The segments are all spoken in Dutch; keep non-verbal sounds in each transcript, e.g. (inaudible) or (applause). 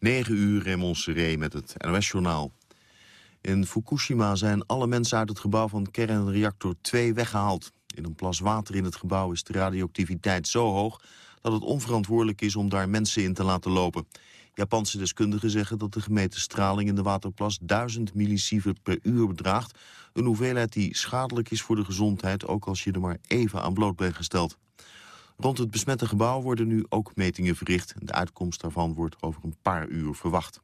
9 uur Raymond Seré met het NOS-journaal. In Fukushima zijn alle mensen uit het gebouw van kernreactor 2 weggehaald. In een plas water in het gebouw is de radioactiviteit zo hoog... dat het onverantwoordelijk is om daar mensen in te laten lopen. Japanse deskundigen zeggen dat de gemeten straling in de waterplas 1000 millisievert per uur bedraagt. Een hoeveelheid die schadelijk is voor de gezondheid, ook als je er maar even aan bloot bent gesteld. Rond het besmette gebouw worden nu ook metingen verricht. De uitkomst daarvan wordt over een paar uur verwacht.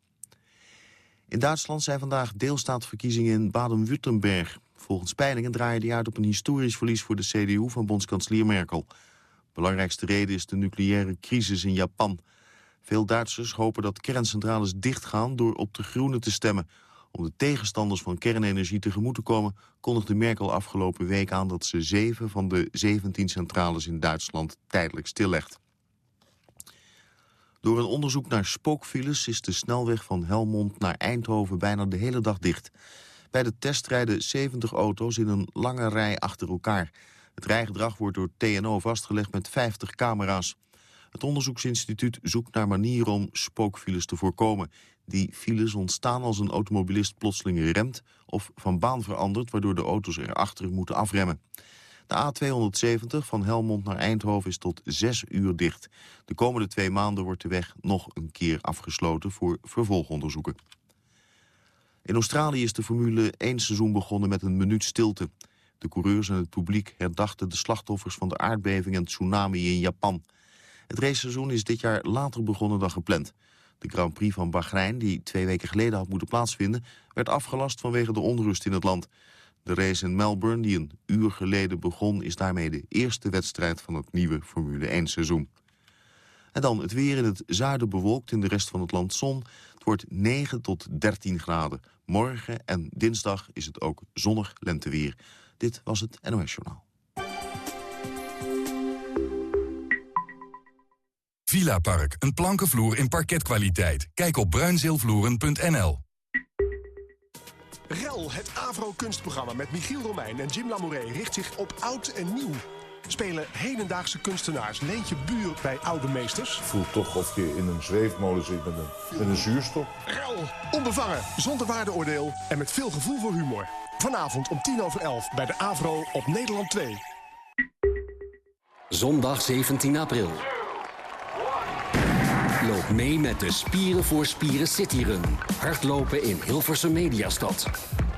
In Duitsland zijn vandaag deelstaatverkiezingen in Baden-Württemberg. Volgens peilingen draaien die uit op een historisch verlies voor de CDU van bondskanselier Merkel. Belangrijkste reden is de nucleaire crisis in Japan. Veel Duitsers hopen dat kerncentrales dichtgaan door op de groene te stemmen. Om de tegenstanders van kernenergie tegemoet te komen... kondigde Merkel afgelopen week aan dat ze zeven van de 17 centrales in Duitsland tijdelijk stillegt. Door een onderzoek naar spookfiles is de snelweg van Helmond naar Eindhoven bijna de hele dag dicht. Bij de test rijden 70 auto's in een lange rij achter elkaar. Het rijgedrag wordt door TNO vastgelegd met 50 camera's. Het onderzoeksinstituut zoekt naar manieren om spookfiles te voorkomen. Die files ontstaan als een automobilist plotseling remt of van baan verandert... waardoor de auto's erachter moeten afremmen. De A270 van Helmond naar Eindhoven is tot 6 uur dicht. De komende twee maanden wordt de weg nog een keer afgesloten voor vervolgonderzoeken. In Australië is de Formule 1 seizoen begonnen met een minuut stilte. De coureurs en het publiek herdachten de slachtoffers van de aardbeving en tsunami in Japan. Het raceseizoen is dit jaar later begonnen dan gepland. De Grand Prix van Bahrein, die twee weken geleden had moeten plaatsvinden... werd afgelast vanwege de onrust in het land. De race in Melbourne, die een uur geleden begon... is daarmee de eerste wedstrijd van het nieuwe Formule 1-seizoen. En dan het weer in het zuiden bewolkt, in de rest van het land zon. Het wordt 9 tot 13 graden. Morgen en dinsdag is het ook zonnig lenteweer. Dit was het NOS Journaal. Villa Park, een plankenvloer in parketkwaliteit. Kijk op bruinzeelvloeren.nl. REL, het Avro-kunstprogramma met Michiel Romein en Jim Lamouret... richt zich op oud en nieuw. Spelen hedendaagse kunstenaars Leentje Buur bij oude meesters? Voelt toch of je in een zweefmolen zit met een, met een zuurstof. REL, onbevangen, zonder waardeoordeel en met veel gevoel voor humor. Vanavond om tien over elf bij de Avro op Nederland 2. Zondag 17 april. Loop mee met de Spieren voor Spieren Cityrun. Hardlopen in Hilversum Mediastad.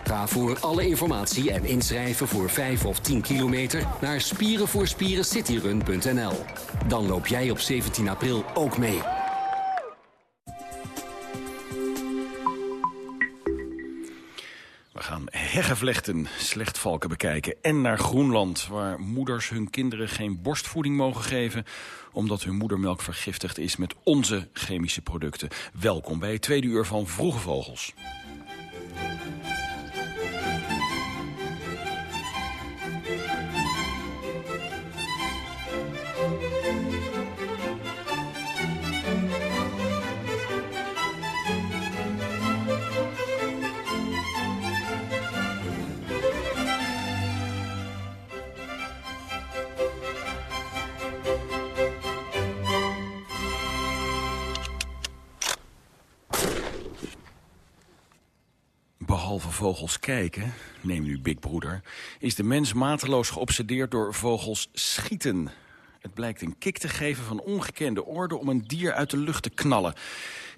Ga voor alle informatie en inschrijven voor 5 of 10 kilometer naar spierenvoorspierencityrun.nl. Dan loop jij op 17 april ook mee. Gaan heggenvlechten, slechtvalken bekijken en naar Groenland... waar moeders hun kinderen geen borstvoeding mogen geven... omdat hun moedermelk vergiftigd is met onze chemische producten. Welkom bij het tweede uur van Vroege Vogels. Behalve vogels kijken, neem nu Big Broeder... is de mens mateloos geobsedeerd door vogels schieten. Het blijkt een kick te geven van ongekende orde om een dier uit de lucht te knallen.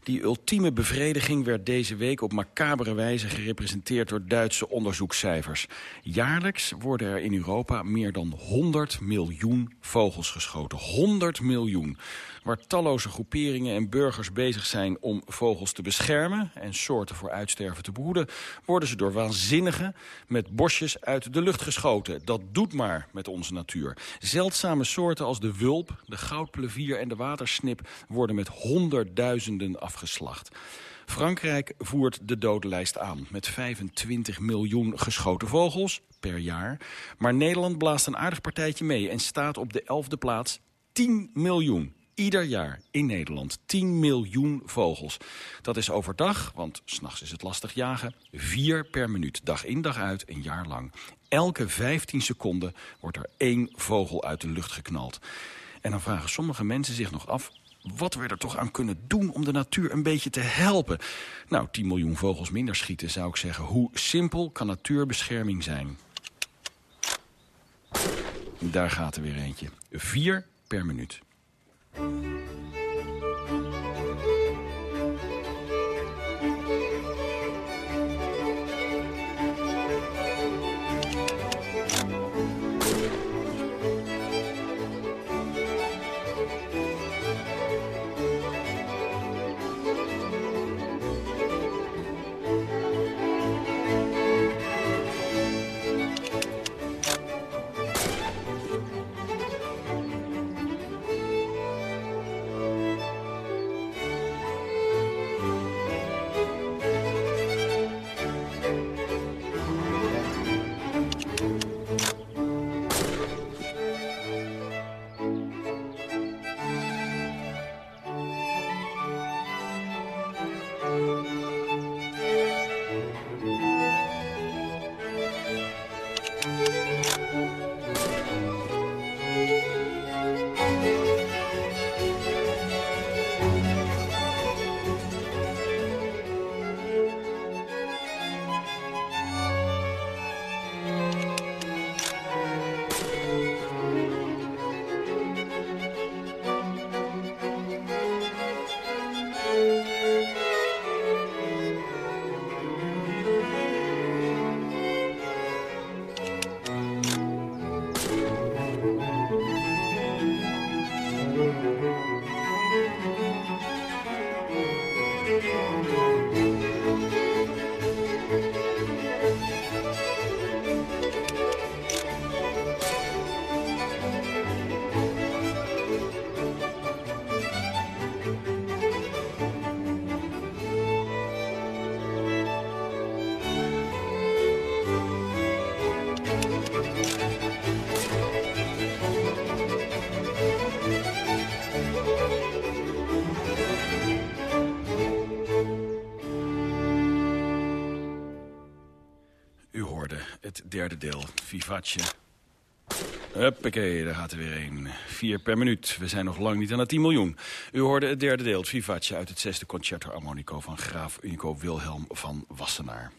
Die ultieme bevrediging werd deze week op macabere wijze gerepresenteerd door Duitse onderzoekscijfers. Jaarlijks worden er in Europa meer dan 100 miljoen vogels geschoten. 100 miljoen. Waar talloze groeperingen en burgers bezig zijn om vogels te beschermen en soorten voor uitsterven te behoeden, worden ze door waanzinnigen met bosjes uit de lucht geschoten. Dat doet maar met onze natuur. Zeldzame soorten als de wulp, de goudplevier en de watersnip worden met honderdduizenden afgeslacht. Frankrijk voert de dodenlijst aan met 25 miljoen geschoten vogels per jaar. Maar Nederland blaast een aardig partijtje mee en staat op de elfde plaats 10 miljoen. Ieder jaar in Nederland 10 miljoen vogels. Dat is overdag, want s'nachts is het lastig jagen, vier per minuut. Dag in dag uit, een jaar lang. Elke 15 seconden wordt er één vogel uit de lucht geknald. En dan vragen sommige mensen zich nog af wat we er toch aan kunnen doen om de natuur een beetje te helpen. Nou, 10 miljoen vogels minder schieten zou ik zeggen. Hoe simpel kan natuurbescherming zijn? Daar gaat er weer eentje. Vier per minuut. Derde deel, Vivace. Huppakee, daar gaat er weer een. Vier per minuut. We zijn nog lang niet aan de 10 miljoen. U hoorde het derde deel, het uit het zesde Concerto Armonico... van graaf Unico Wilhelm van Wassenaar.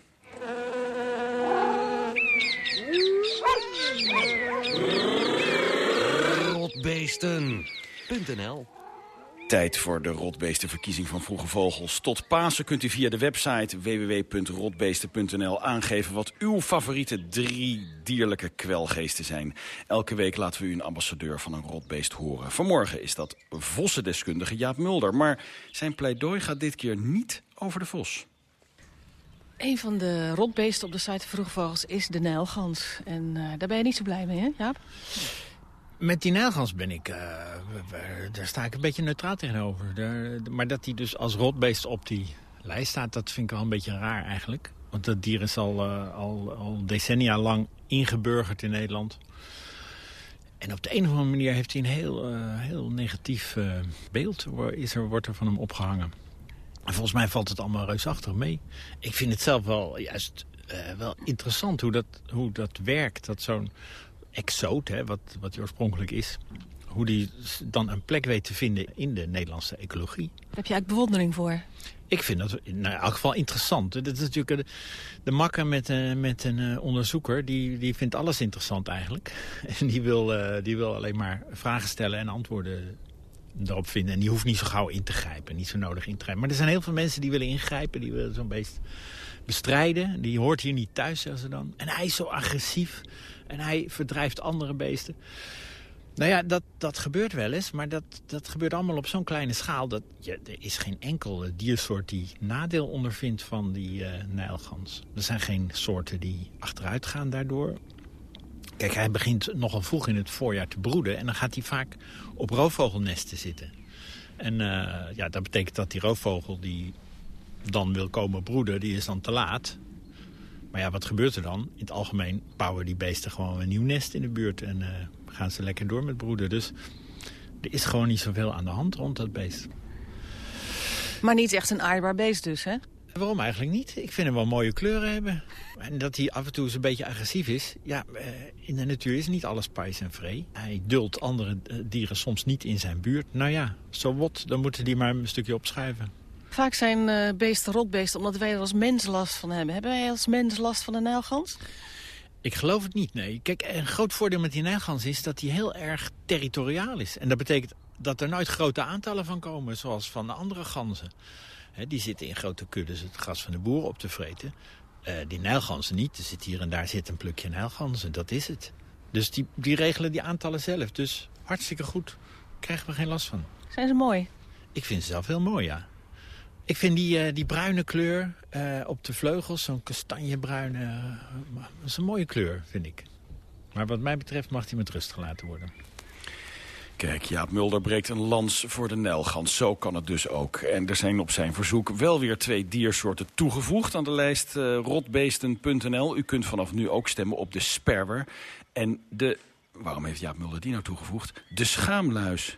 Rotbeesten.nl Tijd voor de rotbeestenverkiezing van Vroege Vogels. Tot Pasen kunt u via de website www.rotbeesten.nl aangeven... wat uw favoriete drie dierlijke kwelgeesten zijn. Elke week laten we u een ambassadeur van een rotbeest horen. Vanmorgen is dat vossendeskundige Jaap Mulder. Maar zijn pleidooi gaat dit keer niet over de vos. Een van de rotbeesten op de site Vroege Vogels is de nijlgans. En uh, daar ben je niet zo blij mee, hè Jaap? Met die nijlgans ben ik, uh, daar sta ik een beetje neutraal tegenover. Daar, maar dat hij dus als rotbeest op die lijst staat, dat vind ik wel een beetje raar eigenlijk. Want dat dier is al, uh, al, decennia lang ingeburgerd in Nederland. En op de een of andere manier heeft hij een heel, uh, heel negatief beeld, is er, wordt er van hem opgehangen. En volgens mij valt het allemaal reusachtig mee. Ik vind het zelf wel juist wel interessant hoe dat, hoe dat werkt, dat zo'n exoot, hè, wat, wat hij oorspronkelijk is... hoe die dan een plek weet te vinden in de Nederlandse ecologie. Daar heb je eigenlijk bewondering voor? Ik vind dat nou, in elk geval interessant. Dat is natuurlijk de, de makker met, uh, met een uh, onderzoeker. Die, die vindt alles interessant eigenlijk. (laughs) En die wil, uh, die wil alleen maar vragen stellen en antwoorden erop vinden. En die hoeft niet zo gauw in te grijpen. Niet zo nodig in te grijpen. Maar er zijn heel veel mensen die willen ingrijpen. Die willen zo'n beest bestrijden. Die hoort hier niet thuis, zeggen ze dan. En hij is zo agressief. En hij verdrijft andere beesten. Nou ja, dat, dat gebeurt wel eens, maar dat, dat gebeurt allemaal op zo'n kleine schaal... dat ja, er is geen enkele diersoort die nadeel ondervindt van die uh, nijlgans. Er zijn geen soorten die achteruit gaan daardoor. Kijk, hij begint nogal vroeg in het voorjaar te broeden... en dan gaat hij vaak op roofvogelnesten zitten. En uh, ja, dat betekent dat die roofvogel die dan wil komen broeden, die is dan te laat... Maar ja, wat gebeurt er dan? In het algemeen bouwen die beesten gewoon een nieuw nest in de buurt... en uh, gaan ze lekker door met broeden. Dus er is gewoon niet zoveel aan de hand rond dat beest. Maar niet echt een aardbaar beest dus, hè? Waarom eigenlijk niet? Ik vind hem wel mooie kleuren hebben. En dat hij af en toe eens een beetje agressief is. Ja, eh, in de natuur is niet alles pais en vree. Hij duldt andere eh, dieren soms niet in zijn buurt. Nou ja, zo wat, dan moeten die maar een stukje opschuiven. Vaak zijn uh, beesten rotbeesten omdat wij er als mens last van hebben. Hebben wij als mens last van de nijlgans? Ik geloof het niet, nee. Kijk, een groot voordeel met die nijlgans is dat hij heel erg territoriaal is. En dat betekent dat er nooit grote aantallen van komen, zoals van de andere ganzen. die zitten in grote kuddes het gras van de boer op te vreten. Uh, die nijlganzen niet. Er zit hier en daar zit een plukje nijlganzen, dat is het. Dus die, die regelen die aantallen zelf. Dus hartstikke goed. Krijgen we geen last van. Zijn ze mooi? Ik vind ze zelf heel mooi, ja. Ik vind die, uh, die bruine kleur uh, op de vleugels, zo'n kastanjebruine... Uh, dat is een mooie kleur, vind ik. Maar wat mij betreft mag die met rust gelaten worden. Kijk, Jaap Mulder breekt een lans voor de Nijlgans. Zo kan het dus ook. En er zijn op zijn verzoek wel weer twee diersoorten toegevoegd aan de lijst rotbeesten.nl. U kunt vanaf nu ook stemmen op de sperwer en de... Waarom heeft Jaap Mulder die nou toegevoegd? De schaamluis.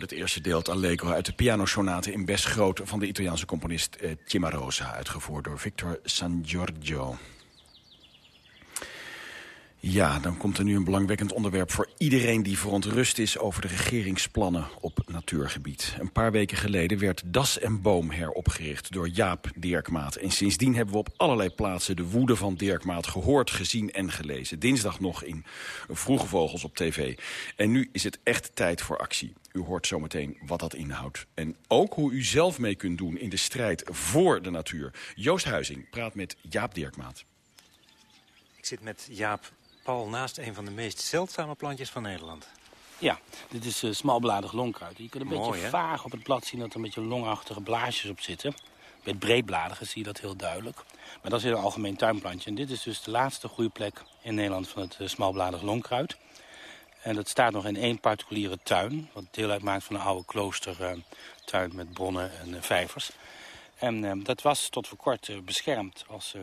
Het eerste deel, Allegro, uit de pianosonate in Bes Groot... van de Italiaanse componist eh, Cimarosa, uitgevoerd door Victor San Giorgio. Ja, dan komt er nu een belangwekkend onderwerp voor iedereen die verontrust is over de regeringsplannen natuurgebied. Een paar weken geleden werd Das en Boom heropgericht door Jaap Dirkmaat. En sindsdien hebben we op allerlei plaatsen de woede van Dirkmaat gehoord, gezien en gelezen. Dinsdag nog in Vroege Vogels op tv. En nu is het echt tijd voor actie. U hoort zometeen wat dat inhoudt. En ook hoe u zelf mee kunt doen in de strijd voor de natuur. Joost Huizing praat met Jaap Dirkmaat. Ik zit met Jaap Paul naast een van de meest zeldzame plantjes van Nederland. Ja, dit is uh, smalbladig lonkruid. Je kunt een Mooi, beetje hè? vaag op het blad zien dat er een beetje longachtige blaasjes op zitten. Bij het breedbladige zie je dat heel duidelijk. Maar dat is een algemeen tuinplantje. En dit is dus de laatste groeiplek in Nederland van het uh, smalbladig lonkruid. En dat staat nog in één particuliere tuin. Wat deel uitmaakt van een oude kloostertuin met bronnen en vijvers. En dat was tot voor kort beschermd als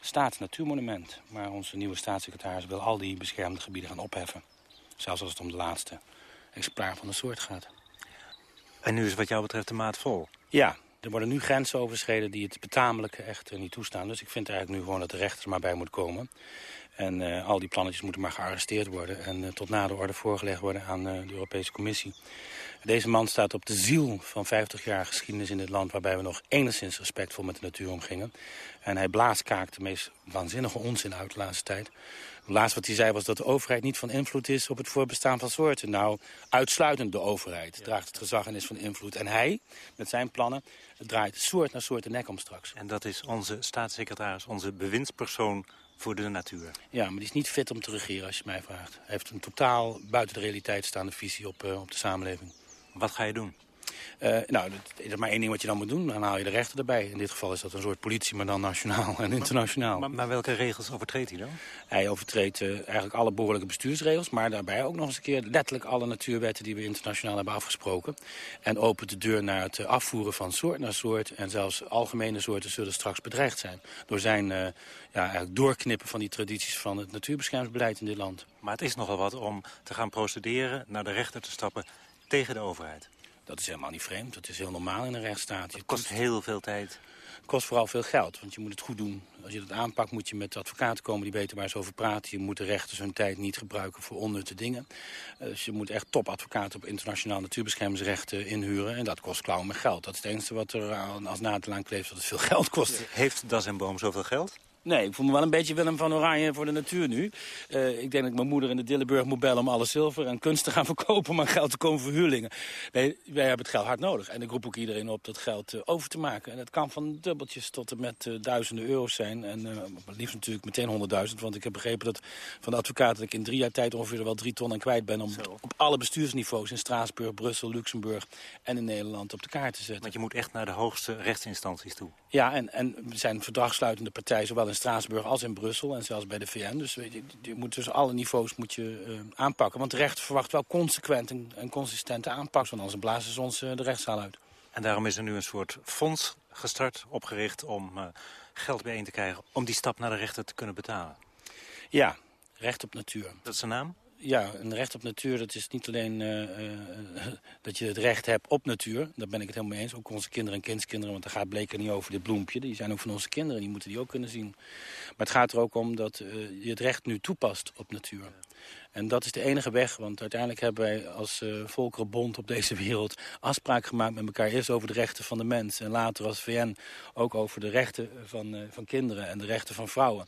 staatsnatuurmonument. Maar onze nieuwe staatssecretaris wil al die beschermde gebieden gaan opheffen. Zelfs als het om de laatste exemplaar van de soort gaat. En nu is wat jou betreft de maat vol. Ja, er worden nu grenzen overschreden die het betamelijke echt niet toestaan. Dus ik vind eigenlijk nu gewoon dat de rechter maar bij moet komen. En uh, al die plannetjes moeten maar gearresteerd worden... en uh, tot na de orde voorgelegd worden aan de Europese Commissie. Deze man staat op de ziel van 50 jaar geschiedenis in dit land... waarbij we nog enigszins respectvol met de natuur omgingen. En hij blaaskaakt de meest waanzinnige onzin uit de laatste tijd. Het laatste wat hij zei was dat de overheid niet van invloed is... op het voorbestaan van soorten. Nou, uitsluitend de overheid ja. draagt het gezag en is van invloed. En hij, met zijn plannen, draait soort naar soort de nek om straks. En dat is onze staatssecretaris, onze bewindspersoon voor de natuur. Ja, maar die is niet fit om te regeren als je mij vraagt. Hij heeft een totaal buiten de realiteit staande visie op, uh, op de samenleving. Wat ga je doen? Uh, nou, dat is maar één ding wat je dan moet doen. Dan haal je de rechter erbij. In dit geval is dat een soort politie, maar dan nationaal en internationaal. Maar, maar, welke regels overtreedt hij dan? Hij overtreedt uh, eigenlijk alle behoorlijke bestuursregels... maar daarbij ook nog eens een keer letterlijk alle natuurwetten... die we internationaal hebben afgesproken. En opent de deur naar het afvoeren van soort naar soort... en zelfs algemene soorten zullen straks bedreigd zijn... door zijn uh, ja, eigenlijk doorknippen van die tradities van het natuurbeschermingsbeleid in dit land. Maar het is nogal wat om te gaan procederen, naar de rechter te stappen tegen de overheid. Dat is helemaal niet vreemd. Dat is heel normaal in een rechtsstaat. Het kost heel veel tijd. Het kost vooral veel geld, want je moet het goed doen. Als je dat aanpakt moet je met advocaten komen die weten waar ze over praten. Je moet de rechters hun tijd niet gebruiken voor onnutte dingen. Dus je moet echt topadvocaten op internationaal natuurbeschermingsrechten inhuren. En dat kost klauwen met geld. Dat is het enige wat er als nadeel aan kleeft, dat het veel geld kost. Heeft Das en Boom zoveel geld? Nee, ik voel me wel een beetje Willem van Oranje voor de natuur nu. Uh, ik denk dat ik mijn moeder in de Dillenburg moet bellen om alle zilver en kunst te gaan (laughs) verkopen... maar geld te komen voor huurlingen. Nee, wij hebben het geld hard nodig. En ik roep ook iedereen op dat geld uh, over te maken. En dat kan van dubbeltjes tot en met uh, duizenden euro's zijn. En liefst natuurlijk meteen honderdduizend. Want ik heb begrepen dat van de advocaat dat ik in drie jaar tijd ongeveer wel drie ton aan kwijt ben... om Zo. op alle bestuursniveaus in Straatsburg, Brussel, Luxemburg en in Nederland op de kaart te zetten. Want je moet echt naar de hoogste rechtsinstanties toe. Ja, en, en we zijn verdragsluitende partij, zowel in Straatsburg als in Brussel en zelfs bij de VN. Dus je, je moet dus alle niveaus moet je, uh, aanpakken. Want de rechter verwacht wel consequent en, en consistente aanpak. Want anders blazen ze ons uh, de rechtszaal uit. En daarom is er nu een soort fonds gestart, opgericht om uh, geld bijeen te krijgen... om die stap naar de rechter te kunnen betalen. Ja, recht op natuur. Dat is de naam? Ja, een recht op natuur, dat is niet alleen uh, uh, (laughs) dat je het recht hebt op natuur. Daar ben ik het helemaal mee eens. Ook onze kinderen en kindskinderen, want daar gaat bleken niet over dit bloempje. Die zijn ook van onze kinderen, die moeten die ook kunnen zien. Maar het gaat er ook om dat uh, je het recht nu toepast op natuur. En dat is de enige weg, want uiteindelijk hebben wij als volkerenbond op deze (laughs) wereld afspraak gemaakt met elkaar. Eerst over de rechten van de mens en later als VN ook over de rechten van, van kinderen en de rechten van vrouwen.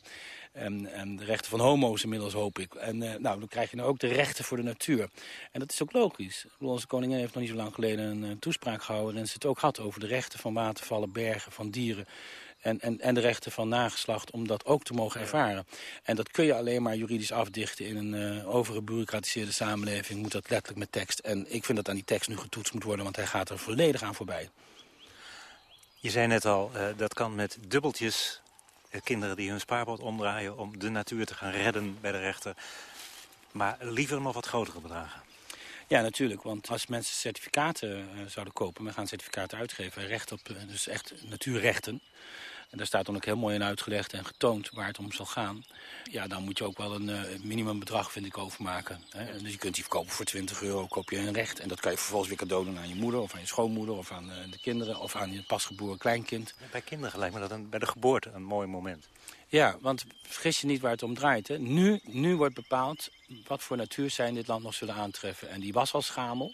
En, en, de rechten van homo's inmiddels, hoop ik. En uh, nou, dan krijg je nou ook de rechten voor de natuur. En dat is ook logisch. Onze koningin heeft nog niet zo lang geleden een, een toespraak gehouden... en ze het ook had over de rechten van watervallen, bergen, van dieren... En, en, en de rechten van nageslacht om dat ook te mogen ervaren. En dat kun je alleen maar juridisch afdichten in een uh, overgebureaucratiseerde samenleving. Moet dat letterlijk met tekst. En ik vind dat aan die tekst nu getoetst moet worden, want hij gaat er volledig aan voorbij. Je zei net al, dat kan met dubbeltjes kinderen die hun spaarpot omdraaien om de natuur te gaan redden bij de rechter. Maar liever nog wat grotere bedragen. Ja, natuurlijk. Want als mensen certificaten uh, zouden kopen, we gaan certificaten uitgeven, recht op, uh, dus echt natuurrechten. En daar staat dan ook heel mooi in uitgelegd en getoond waar het om zal gaan. Ja, dan moet je ook wel een uh, minimumbedrag, vind ik, overmaken. Hè? Dus je kunt die verkopen voor 20 euro, koop je een recht. En dat kan je vervolgens weer cadeau doen aan je moeder of aan je schoonmoeder... of aan uh, de kinderen of aan je pasgeboren kleinkind. Bij kinderen lijkt me dat een, bij de geboorte een mooi moment. Ja, want vergis je niet waar het om draait. Hè? Nu, nu wordt bepaald wat voor natuur zij in dit land nog zullen aantreffen. En die was al schamel,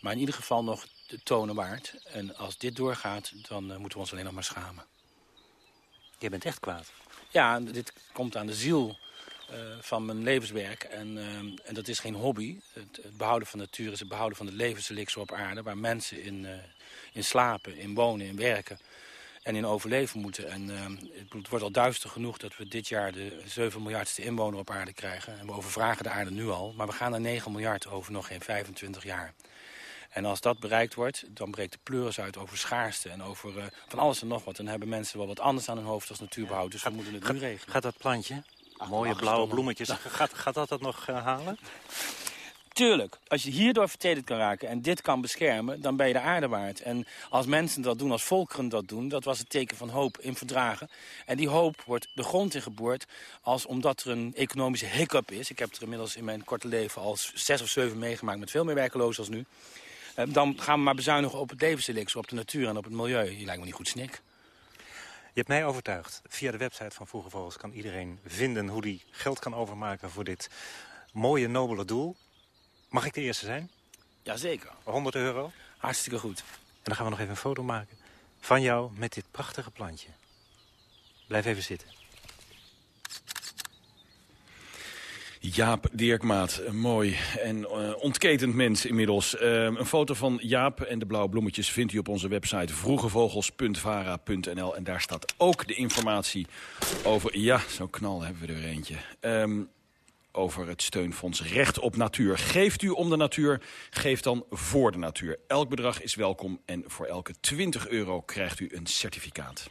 maar in ieder geval nog de tonen waard. En als dit doorgaat, dan uh, moeten we ons alleen nog maar schamen. Je bent echt kwaad. Ja, dit komt aan de ziel uh, van mijn levenswerk. En, uh, en dat is geen hobby. Het, behouden van natuur is het behouden van het levenselixer op aarde... waar mensen in, uh, in slapen, in wonen, in werken en in overleven moeten. En het wordt al duister genoeg dat we dit jaar de 7 miljardste inwoner op aarde krijgen. En we overvragen de aarde nu al. Maar we gaan naar 9 miljard over nog geen 25 jaar. En als dat bereikt wordt, dan breekt de pleuris uit over schaarste en over uh, van alles en nog wat. Dan hebben mensen wel wat anders aan hun hoofd als natuurbehoud. Dus we moeten het nu regelen. Gaat dat plantje, Ach, mooie blauwe bloemetjes, gaat, gaat dat dat nog uh, halen? (laughs) Tuurlijk, als je hierdoor vertederd kan raken en dit kan beschermen, dan ben je de aarde waard. En als mensen dat doen, als volkeren dat doen, dat was het teken van hoop in verdragen. En die hoop wordt de grond in geboord als omdat er een economische hiccup is. Ik heb er inmiddels in mijn korte leven al zes of zeven meegemaakt met veel meer werkelozen als nu. Dan gaan we maar bezuinigen op het levenselixer, op de natuur en op het milieu. Je lijkt me niet goed snik. Je hebt mij overtuigd. Via de website van Vroege Vogels kan iedereen vinden hoe die geld kan overmaken voor dit mooie, nobele doel. Mag ik de eerste zijn? Jazeker. 100 euro? Hartstikke goed. En dan gaan we nog even een foto maken van jou met dit prachtige plantje. Blijf even zitten. Jaap Dirkmaat, mooi en uh, ontketend mens inmiddels. Uh, een foto van Jaap en de blauwe bloemetjes vindt u op onze website vroegevogels.vara.nl. En daar staat ook de informatie over... Ja, zo'n knal hebben we er eentje. Um, over het steunfonds Recht op Natuur. Geeft u om de natuur, geef dan voor de natuur. Elk bedrag is welkom en voor elke 20 euro krijgt u een certificaat.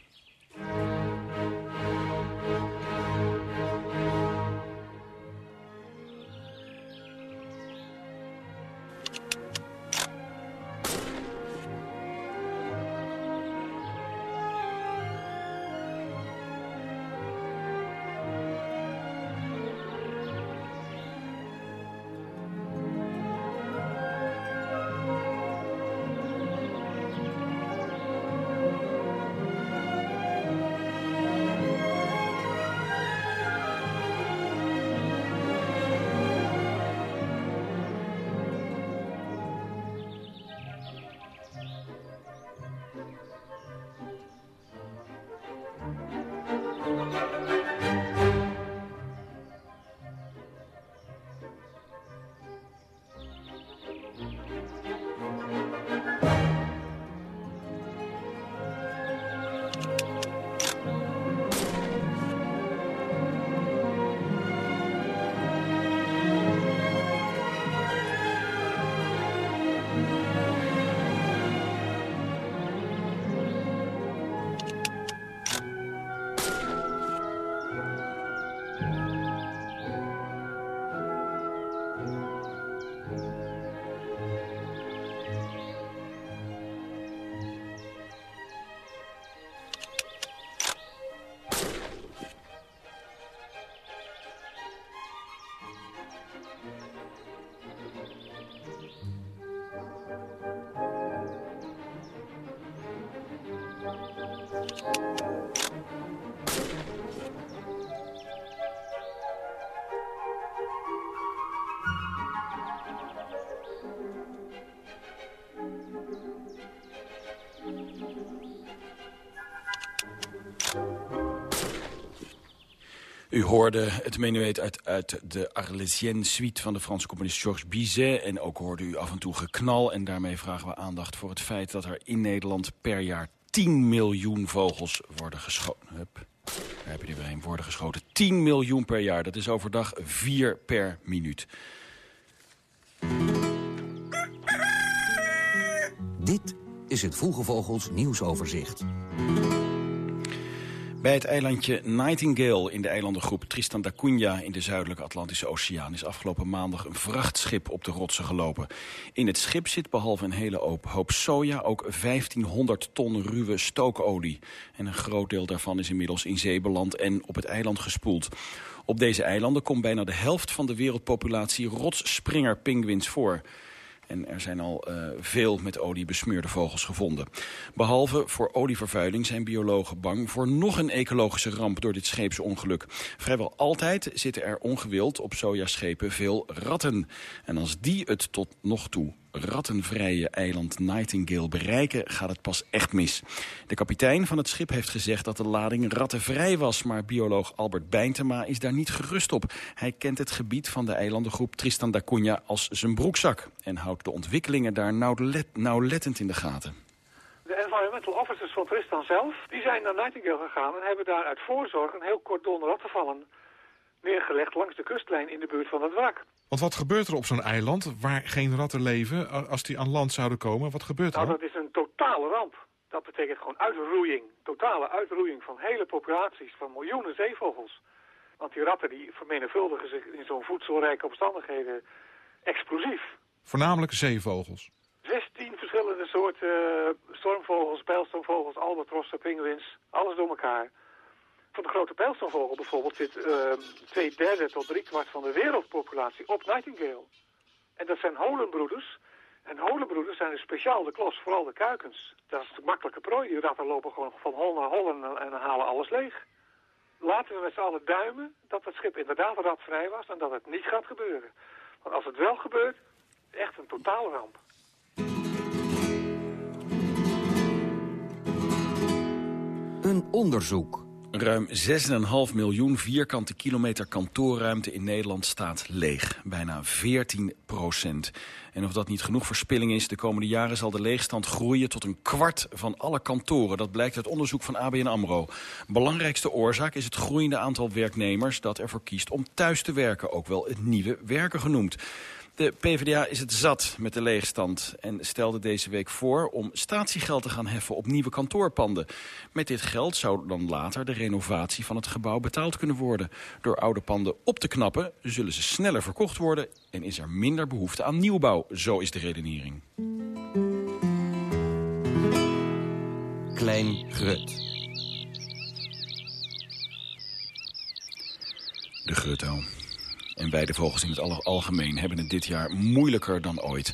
U hoorde het menuet uit, uit de Arlésienne suite van de Franse componist Georges Bizet. En ook hoorde u af en toe geknal. En daarmee vragen we aandacht voor het feit dat er in Nederland per jaar 10 miljoen vogels worden geschoten. Hup. Daar heb je er weer een. Worden geschoten. 10 miljoen per jaar. Dat is overdag 4 per minuut. Dit is het Vroege Vogels nieuwsoverzicht. Bij het eilandje Nightingale in de eilandengroep Tristan da Cunha in de zuidelijke Atlantische Oceaan is afgelopen maandag een vrachtschip op de rotsen gelopen. In het schip zit behalve een hele hoop, soja ook 1500 ton ruwe stookolie. En een groot deel daarvan is inmiddels in zee beland en op het eiland gespoeld. Op deze eilanden komt bijna de helft van de wereldpopulatie rotsspringer-pinguïns voor. En er zijn al uh, veel met olie besmeurde vogels gevonden. Behalve voor olievervuiling zijn biologen bang voor nog een ecologische ramp door dit scheepsongeluk. Vrijwel altijd zitten er ongewild op sojaschepen veel ratten. En als die het tot nog toe rattenvrije eiland Nightingale bereiken, gaat het pas echt mis. De kapitein van het schip heeft gezegd dat de lading rattenvrij was, maar bioloog Albert Bijntema is daar niet gerust op. Hij kent het gebied van de eilandengroep Tristan da Cunha als zijn broekzak en houdt de ontwikkelingen daar nauwlet, nauwlettend in de gaten. De environmental officers van Tristan zelf, die zijn naar Nightingale gegaan en hebben daar uit voorzorg een heel cordon rattenvallen neergelegd langs de kustlijn in de buurt van het wrak. Want wat gebeurt er op zo'n eiland waar geen ratten leven als die aan land zouden komen? Wat gebeurt er Nou, dat is een totale ramp. Dat betekent gewoon uitroeiing, totale uitroeiing van hele populaties van miljoenen zeevogels. Want die ratten die vermenigvuldigen zich in zo'n voedselrijke omstandigheden explosief. Voornamelijk zeevogels. 16 verschillende soorten stormvogels, pijlstormvogels, albatrossen, pinguïns, alles door elkaar. Van de grote pijlstormvogel bijvoorbeeld zit uh, twee derde tot drie kwart van de wereldpopulatie op Nightingale. En dat zijn holenbroeders. En holenbroeders zijn dus speciaal de klos, vooral de kuikens. Dat is de makkelijke prooi. Die ratten lopen gewoon van hol naar hol en, en halen alles leeg. Laten we met z'n allen duimen dat het schip inderdaad ratvrij was en dat het niet gaat gebeuren. Want als het wel gebeurt, echt een totaalramp. Een onderzoek Ruim 6,5 miljoen vierkante kilometer kantoorruimte in Nederland staat leeg. Bijna 14 procent. En of dat niet genoeg verspilling is, de komende jaren zal de leegstand groeien tot een kwart van alle kantoren. Dat blijkt uit onderzoek van ABN AMRO. Belangrijkste oorzaak is het groeiende aantal werknemers dat ervoor kiest om thuis te werken. Ook wel het nieuwe werken genoemd. De PvdA is het zat met de leegstand en stelde deze week voor om statiegeld te gaan heffen op nieuwe kantoorpanden. Met dit geld zou dan later de renovatie van het gebouw betaald kunnen worden. Door oude panden op te knappen zullen ze sneller verkocht worden en is er minder behoefte aan nieuwbouw. Zo is de redenering. Klein Grut. De Grutto. En weidevogels in het algemeen hebben het dit jaar moeilijker dan ooit.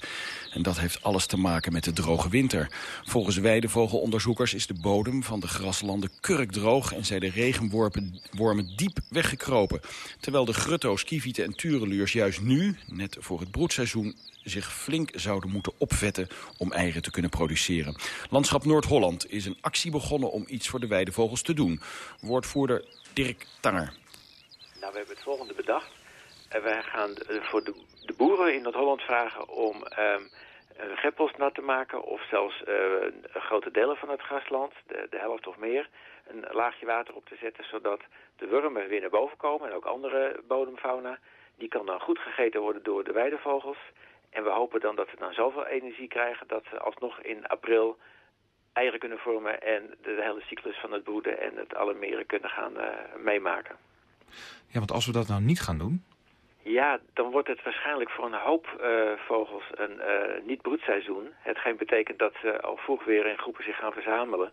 En dat heeft alles te maken met de droge winter. Volgens weidevogelonderzoekers is de bodem van de graslanden kurkdroog... en zijn de regenwormen diep weggekropen. Terwijl de grutto's, kievieten en tureluurs juist nu, net voor het broedseizoen zich flink zouden moeten opvetten om eieren te kunnen produceren. Landschap Noord-Holland is een actie begonnen om iets voor de weidevogels te doen. Woordvoerder Dirk Tanger. Nou, we hebben het volgende bedacht. Wij gaan voor de, de boeren in Noord-Holland vragen om um, greppels nat te maken... of zelfs uh, grote delen van het grasland, de, de, helft of meer... een laagje water op te zetten... zodat de wormen weer naar boven komen en ook andere bodemfauna. Die kan dan goed gegeten worden door de weidevogels. En we hopen dan dat we dan zoveel energie krijgen... dat ze alsnog in april eieren kunnen vormen... en de, hele cyclus van het broeden en het alarmeren kunnen gaan uh, meemaken. Ja, want als we dat nou niet gaan doen... Ja, dan wordt het waarschijnlijk voor een hoop uh, vogels een uh, niet-broedseizoen. Hetgeen betekent dat ze al vroeg weer in groepen zich gaan verzamelen.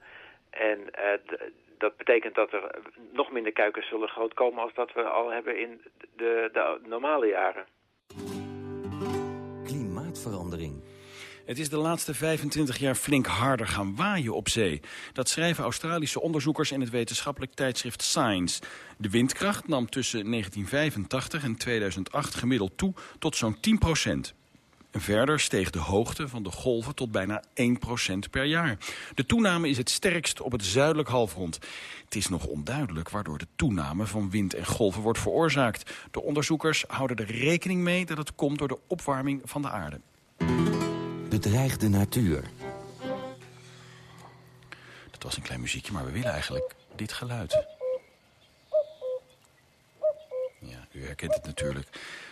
En uh, dat betekent dat er nog minder kuikens zullen groot komen... als dat we al hebben in de, de normale jaren. Klimaatverandering. Het is de laatste 25 jaar flink harder gaan waaien op zee. Dat schrijven Australische onderzoekers in het wetenschappelijk tijdschrift Science. De windkracht nam tussen 1985 en 2008 gemiddeld toe tot zo'n 10 procent. Verder steeg de hoogte van de golven tot bijna 1% per jaar. De toename is het sterkst op het zuidelijk halfrond. Het is nog onduidelijk waardoor de toename van wind en golven wordt veroorzaakt. De onderzoekers houden er rekening mee dat het komt door de opwarming van de aarde. Bedreigde natuur. Dat was een klein muziekje, maar we willen eigenlijk dit geluid. Ja, u herkent het natuurlijk.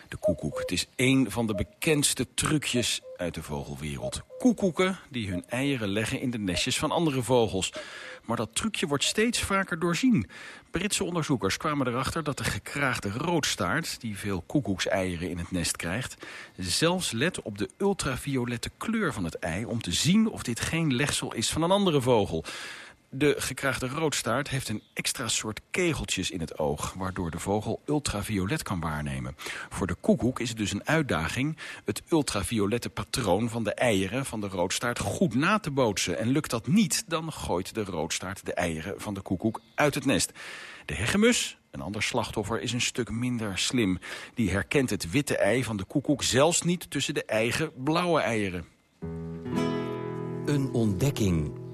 De koekoek. Het is een van de bekendste trucjes uit de vogelwereld. Koekoeken die hun eieren leggen in de nestjes van andere vogels. Maar dat trucje wordt steeds vaker doorzien. Britse onderzoekers kwamen erachter dat de gekraagde roodstaart... die veel koekoekseieren in het nest krijgt... zelfs let op de ultraviolette kleur van het ei... om te zien of dit geen legsel is van een andere vogel. De gekraagde roodstaart heeft een extra soort kegeltjes in het oog... waardoor de vogel ultraviolet kan waarnemen. Voor de koekoek is het dus een uitdaging... het ultraviolette patroon van de eieren van de roodstaart goed na te bootsen. En lukt dat niet, dan gooit de roodstaart de eieren van de koekoek uit het nest. De hegemus, een ander slachtoffer, is een stuk minder slim. Die herkent het witte ei van de koekoek zelfs niet tussen de eigen blauwe eieren. Een ontdekking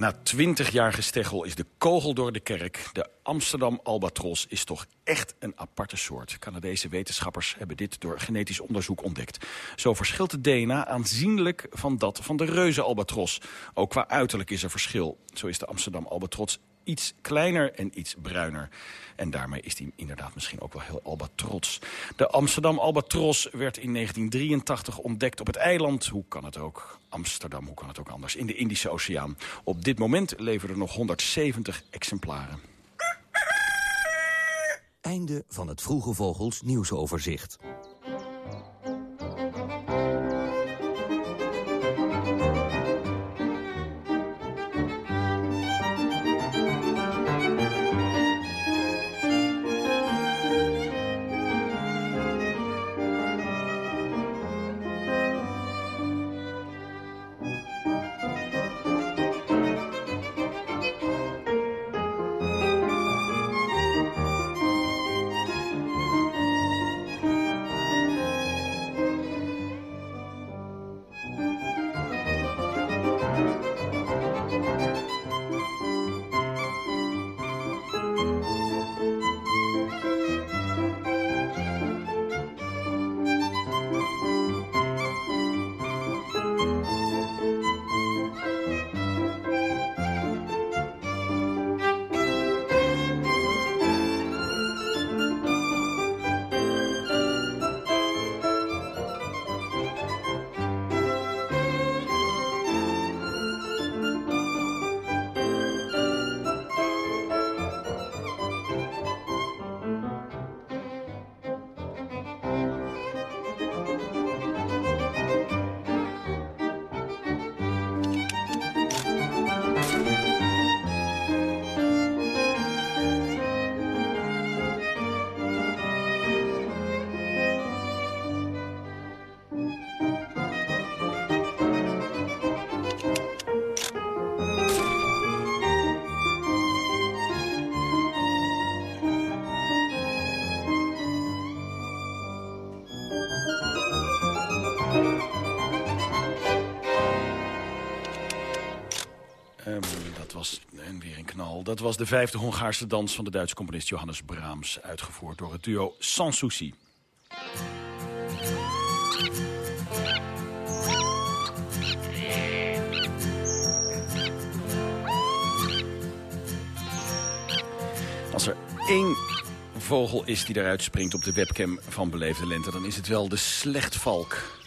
na twintig jaar gesteggel is de kogel door de kerk. De Amsterdam albatros is toch echt een aparte soort. Canadese wetenschappers hebben dit door genetisch onderzoek ontdekt. Zo verschilt het DNA aanzienlijk van dat van de reuze albatros. Ook qua uiterlijk is er verschil. Zo is de Amsterdam albatros iets kleiner en iets bruiner. En daarmee is hij inderdaad misschien ook wel heel albatrots. De Amsterdam albatros werd in 1983 ontdekt op het eiland. Hoe kan het ook? Amsterdam, hoe kan het ook anders? In de Indische Oceaan. Op dit moment leveren er nog 170 exemplaren. Einde van het Vroege Vogels nieuwsoverzicht. Ehm, dat was, en weer een knal, dat was de vijfde Hongaarse dans van de Duitse componist Johannes Brahms. Uitgevoerd door het duo Sans Souci. Als er één vogel is die eruit springt op de webcam van Beleefde Lente... dan is het wel de slechtvalk.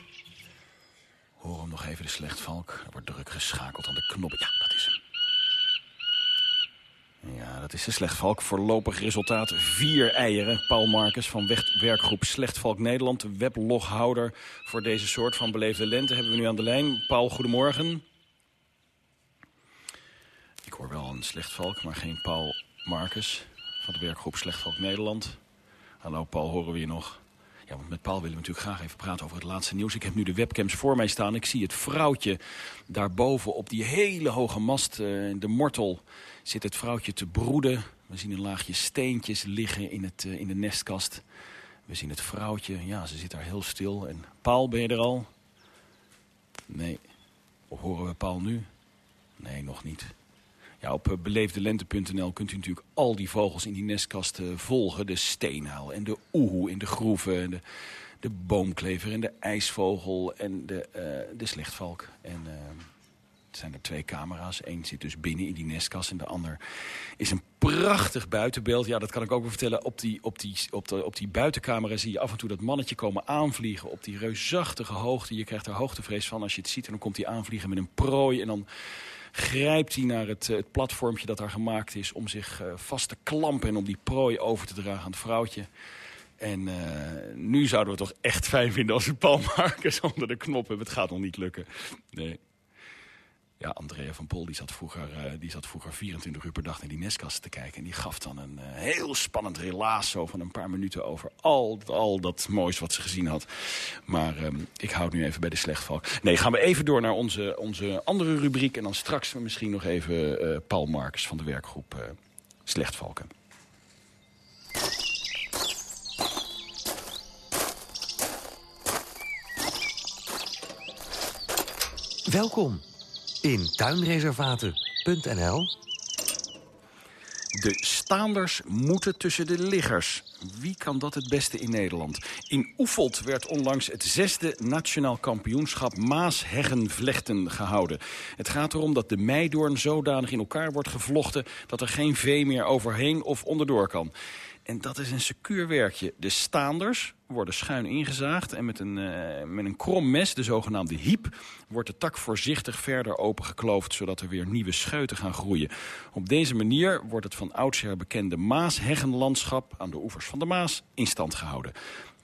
Nog even, de slechtvalk. Er wordt druk geschakeld aan de knoppen. Ja, dat is hem. Ja, dat is de slechtvalk. Voorlopig resultaat vier eieren. Paul Marcus van werkgroep Slechtvalk Nederland. De webloghouder voor deze soort van Beleefde Lente hebben we nu aan de lijn. Paul, goedemorgen. Ik hoor wel een slechtvalk, maar geen Paul Marcus van de werkgroep Slechtvalk Nederland. Hallo Paul, horen we je nog? Ja, want met Paul willen we natuurlijk graag even praten over het laatste nieuws. Ik heb nu de webcams voor mij staan. Ik zie het vrouwtje daarboven op die hele hoge mast, uh, de mortel, zit het vrouwtje te broeden. We zien een laagje steentjes liggen in, het, uh, in de nestkast. We zien het vrouwtje, ja, ze zit daar heel stil. En Paul, ben je er al? Nee. Horen we Paul nu? Nee, nog niet. Ja, op beleefdelente.nl kunt u natuurlijk al die vogels in die nestkasten volgen. De steenhaal en de oehoe in de groeven. En de, de boomklever en de ijsvogel en de, uh, de slechtvalk. En zijn er twee camera's. Eén zit dus binnen in die nestkast en de ander is een prachtig buitenbeeld. Ja, dat kan ik ook wel vertellen. Op die, op, die, op, de, op die buitencamera zie je af en toe dat mannetje komen aanvliegen... op die reusachtige hoogte. Je krijgt er hoogtevrees van als je het ziet. En dan komt hij aanvliegen met een prooi en dan grijpt hij naar het, het platformpje dat daar gemaakt is... om zich uh, vast te klampen en om die prooi over te dragen aan het vrouwtje. En uh, nu zouden we het toch echt fijn vinden als we Paul onder de knop hebben. Het gaat nog niet lukken. Nee. Ja, Andrea van Pol die zat, vroeger, uh, die zat vroeger 24 uur per dag naar die nestkasten te kijken. En die gaf dan een uh, heel spannend relaas zo van een paar minuten over al, al dat moois wat ze gezien had. Maar um, ik houd nu even bij de slechtvalk. Nee, gaan we even door naar onze, onze andere rubriek. En dan straks misschien nog even uh, Paul Marcus van de werkgroep Slechtvalken. Welkom in tuinreservaten.nl. De staanders moeten tussen de liggers. Wie kan dat het beste in Nederland? In Oefeld werd onlangs het zesde nationaal kampioenschap Maasheggenvlechten gehouden. Het gaat erom dat de meidoorn zodanig in elkaar wordt gevlochten... dat er geen vee meer overheen of onderdoor kan. En dat is een secuur werkje. De staanders worden schuin ingezaagd en met een, uh, met een krom mes, de zogenaamde hiep, wordt de tak voorzichtig verder opengekloofd, zodat er weer nieuwe scheuten gaan groeien. Op deze manier wordt het van oudsher bekende Maasheggenlandschap aan de oevers van de Maas in stand gehouden.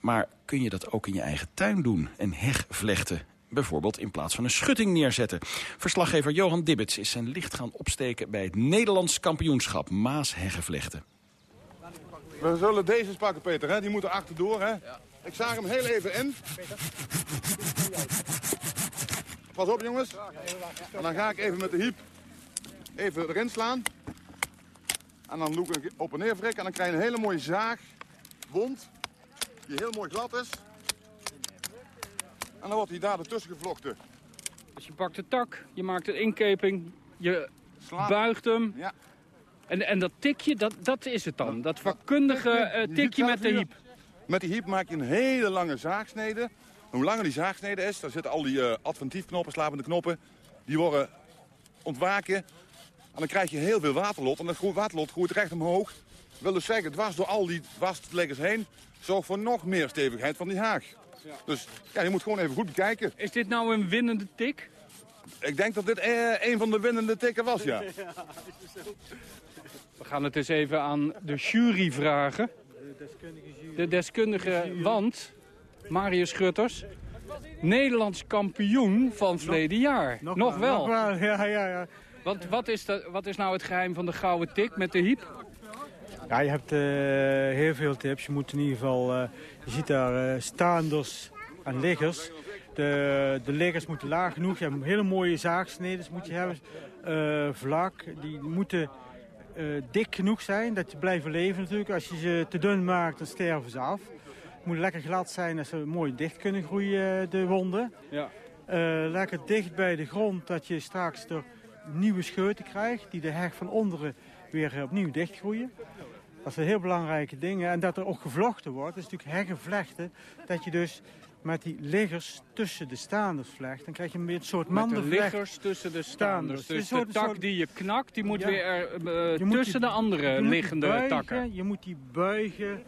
Maar kun je dat ook in je eigen tuin doen, een heg vlechten? Bijvoorbeeld in plaats van een schutting neerzetten. Verslaggever Johan Dibbets is zijn licht gaan opsteken bij het Nederlands kampioenschap Maasheggenvlechten. We zullen deze pakken, Peter. Hè? Die moeten achterdoor. Hè? Ja. Ik zaag hem heel even in. Pas op, jongens. En dan ga ik even met de hiep even erin slaan. En dan doe ik op en neer wrikken. En dan krijg je een hele mooie zaagwond. Die heel mooi glad is. En dan wordt hij daar ertussen gevlochten. Dus je pakt de tak, je maakt een inkeping, je Slaat. buigt hem. Ja. En, en dat tikje, dat, dat is het dan? Dat vakkundige uh, tikje met de hiep? Met die hiep maak je een hele lange zaagsnede. Hoe langer die zaagsnede is, daar zitten al die uh, adventiefknoppen, slapende knoppen. Die worden ontwaken. En dan krijg je heel veel waterlot. En dat waterlot groeit recht omhoog. Dat wil dus zeggen, dwars door al die dwarsleggers heen... zorgt voor nog meer stevigheid van die haag. Ja. Dus ja, je moet gewoon even goed bekijken. Is dit nou een winnende tik? Ik denk dat dit eh, een van de winnende tikken was, ja. (laughs) ja we gaan het eens even aan de jury vragen. De deskundige jury. De deskundige, want Marius Schutters, Nederlands kampioen van verleden jaar. Nog, nog wel. Nog wel, ja, ja, ja. Want wat is, wat is nou het geheim van de gouden tik met de hiep? Ja, je hebt uh, heel veel tips. Je moet in ieder geval, uh, je ziet daar uh, staanders en liggers. De, de liggers moeten laag genoeg. Je hebt hele mooie zaagsneden moet je hebben. vlak, die moeten uh, dik genoeg zijn dat je blijven leven natuurlijk. Als je ze te dun maakt, dan sterven ze af. Het moet lekker glad zijn dat ze mooi dicht kunnen groeien, de wonden. Ja. Uh, lekker dicht bij de grond, dat je straks er nieuwe scheuten krijgt... die de heg van onderen weer eh, opnieuw dichtgroeien. Dat zijn heel belangrijke dingen. En dat er ook gevlochten wordt, dat is natuurlijk heggenvlechten. Dat je dus met die liggers tussen de staanders vlecht. Dan krijg je een soort Met de mandenvlecht. liggers tussen de staanders. Dus Een soort- de tak soort- die je knakt, die moet Ja. weer er, eh, moet tussen die- de andere liggende buigen, takken. Je moet die buigen,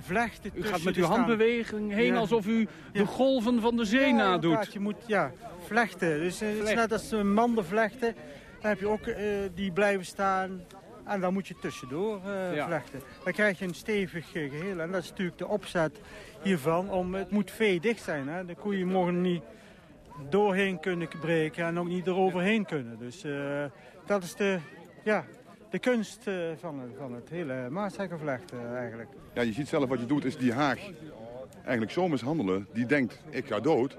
vlechten U gaat tussen met uw handbeweging heen Ja. alsof u de Ja. golven van de zee Ja, nadoet. inderdaad, Je moet ja, vlechten. Dus eh, het is net als uh, mandenvlechten. Dan heb je ook eh, die blijven staan. En dan moet je tussendoor eh, Ja. vlechten. Dan krijg je een stevig eh, geheel. En dat is natuurlijk de opzet hiervan. Om, het moet veedicht zijn. Hè. De koeien mogen niet doorheen kunnen breken en ook niet eroverheen kunnen. Dus eh, dat is de, ja, de kunst eh, van, het- van het hele maatschappijvlecht eh, eigenlijk. Ja, je ziet zelf wat je doet, is die haag eigenlijk zo mishandelen. Die denkt, ik ga dood.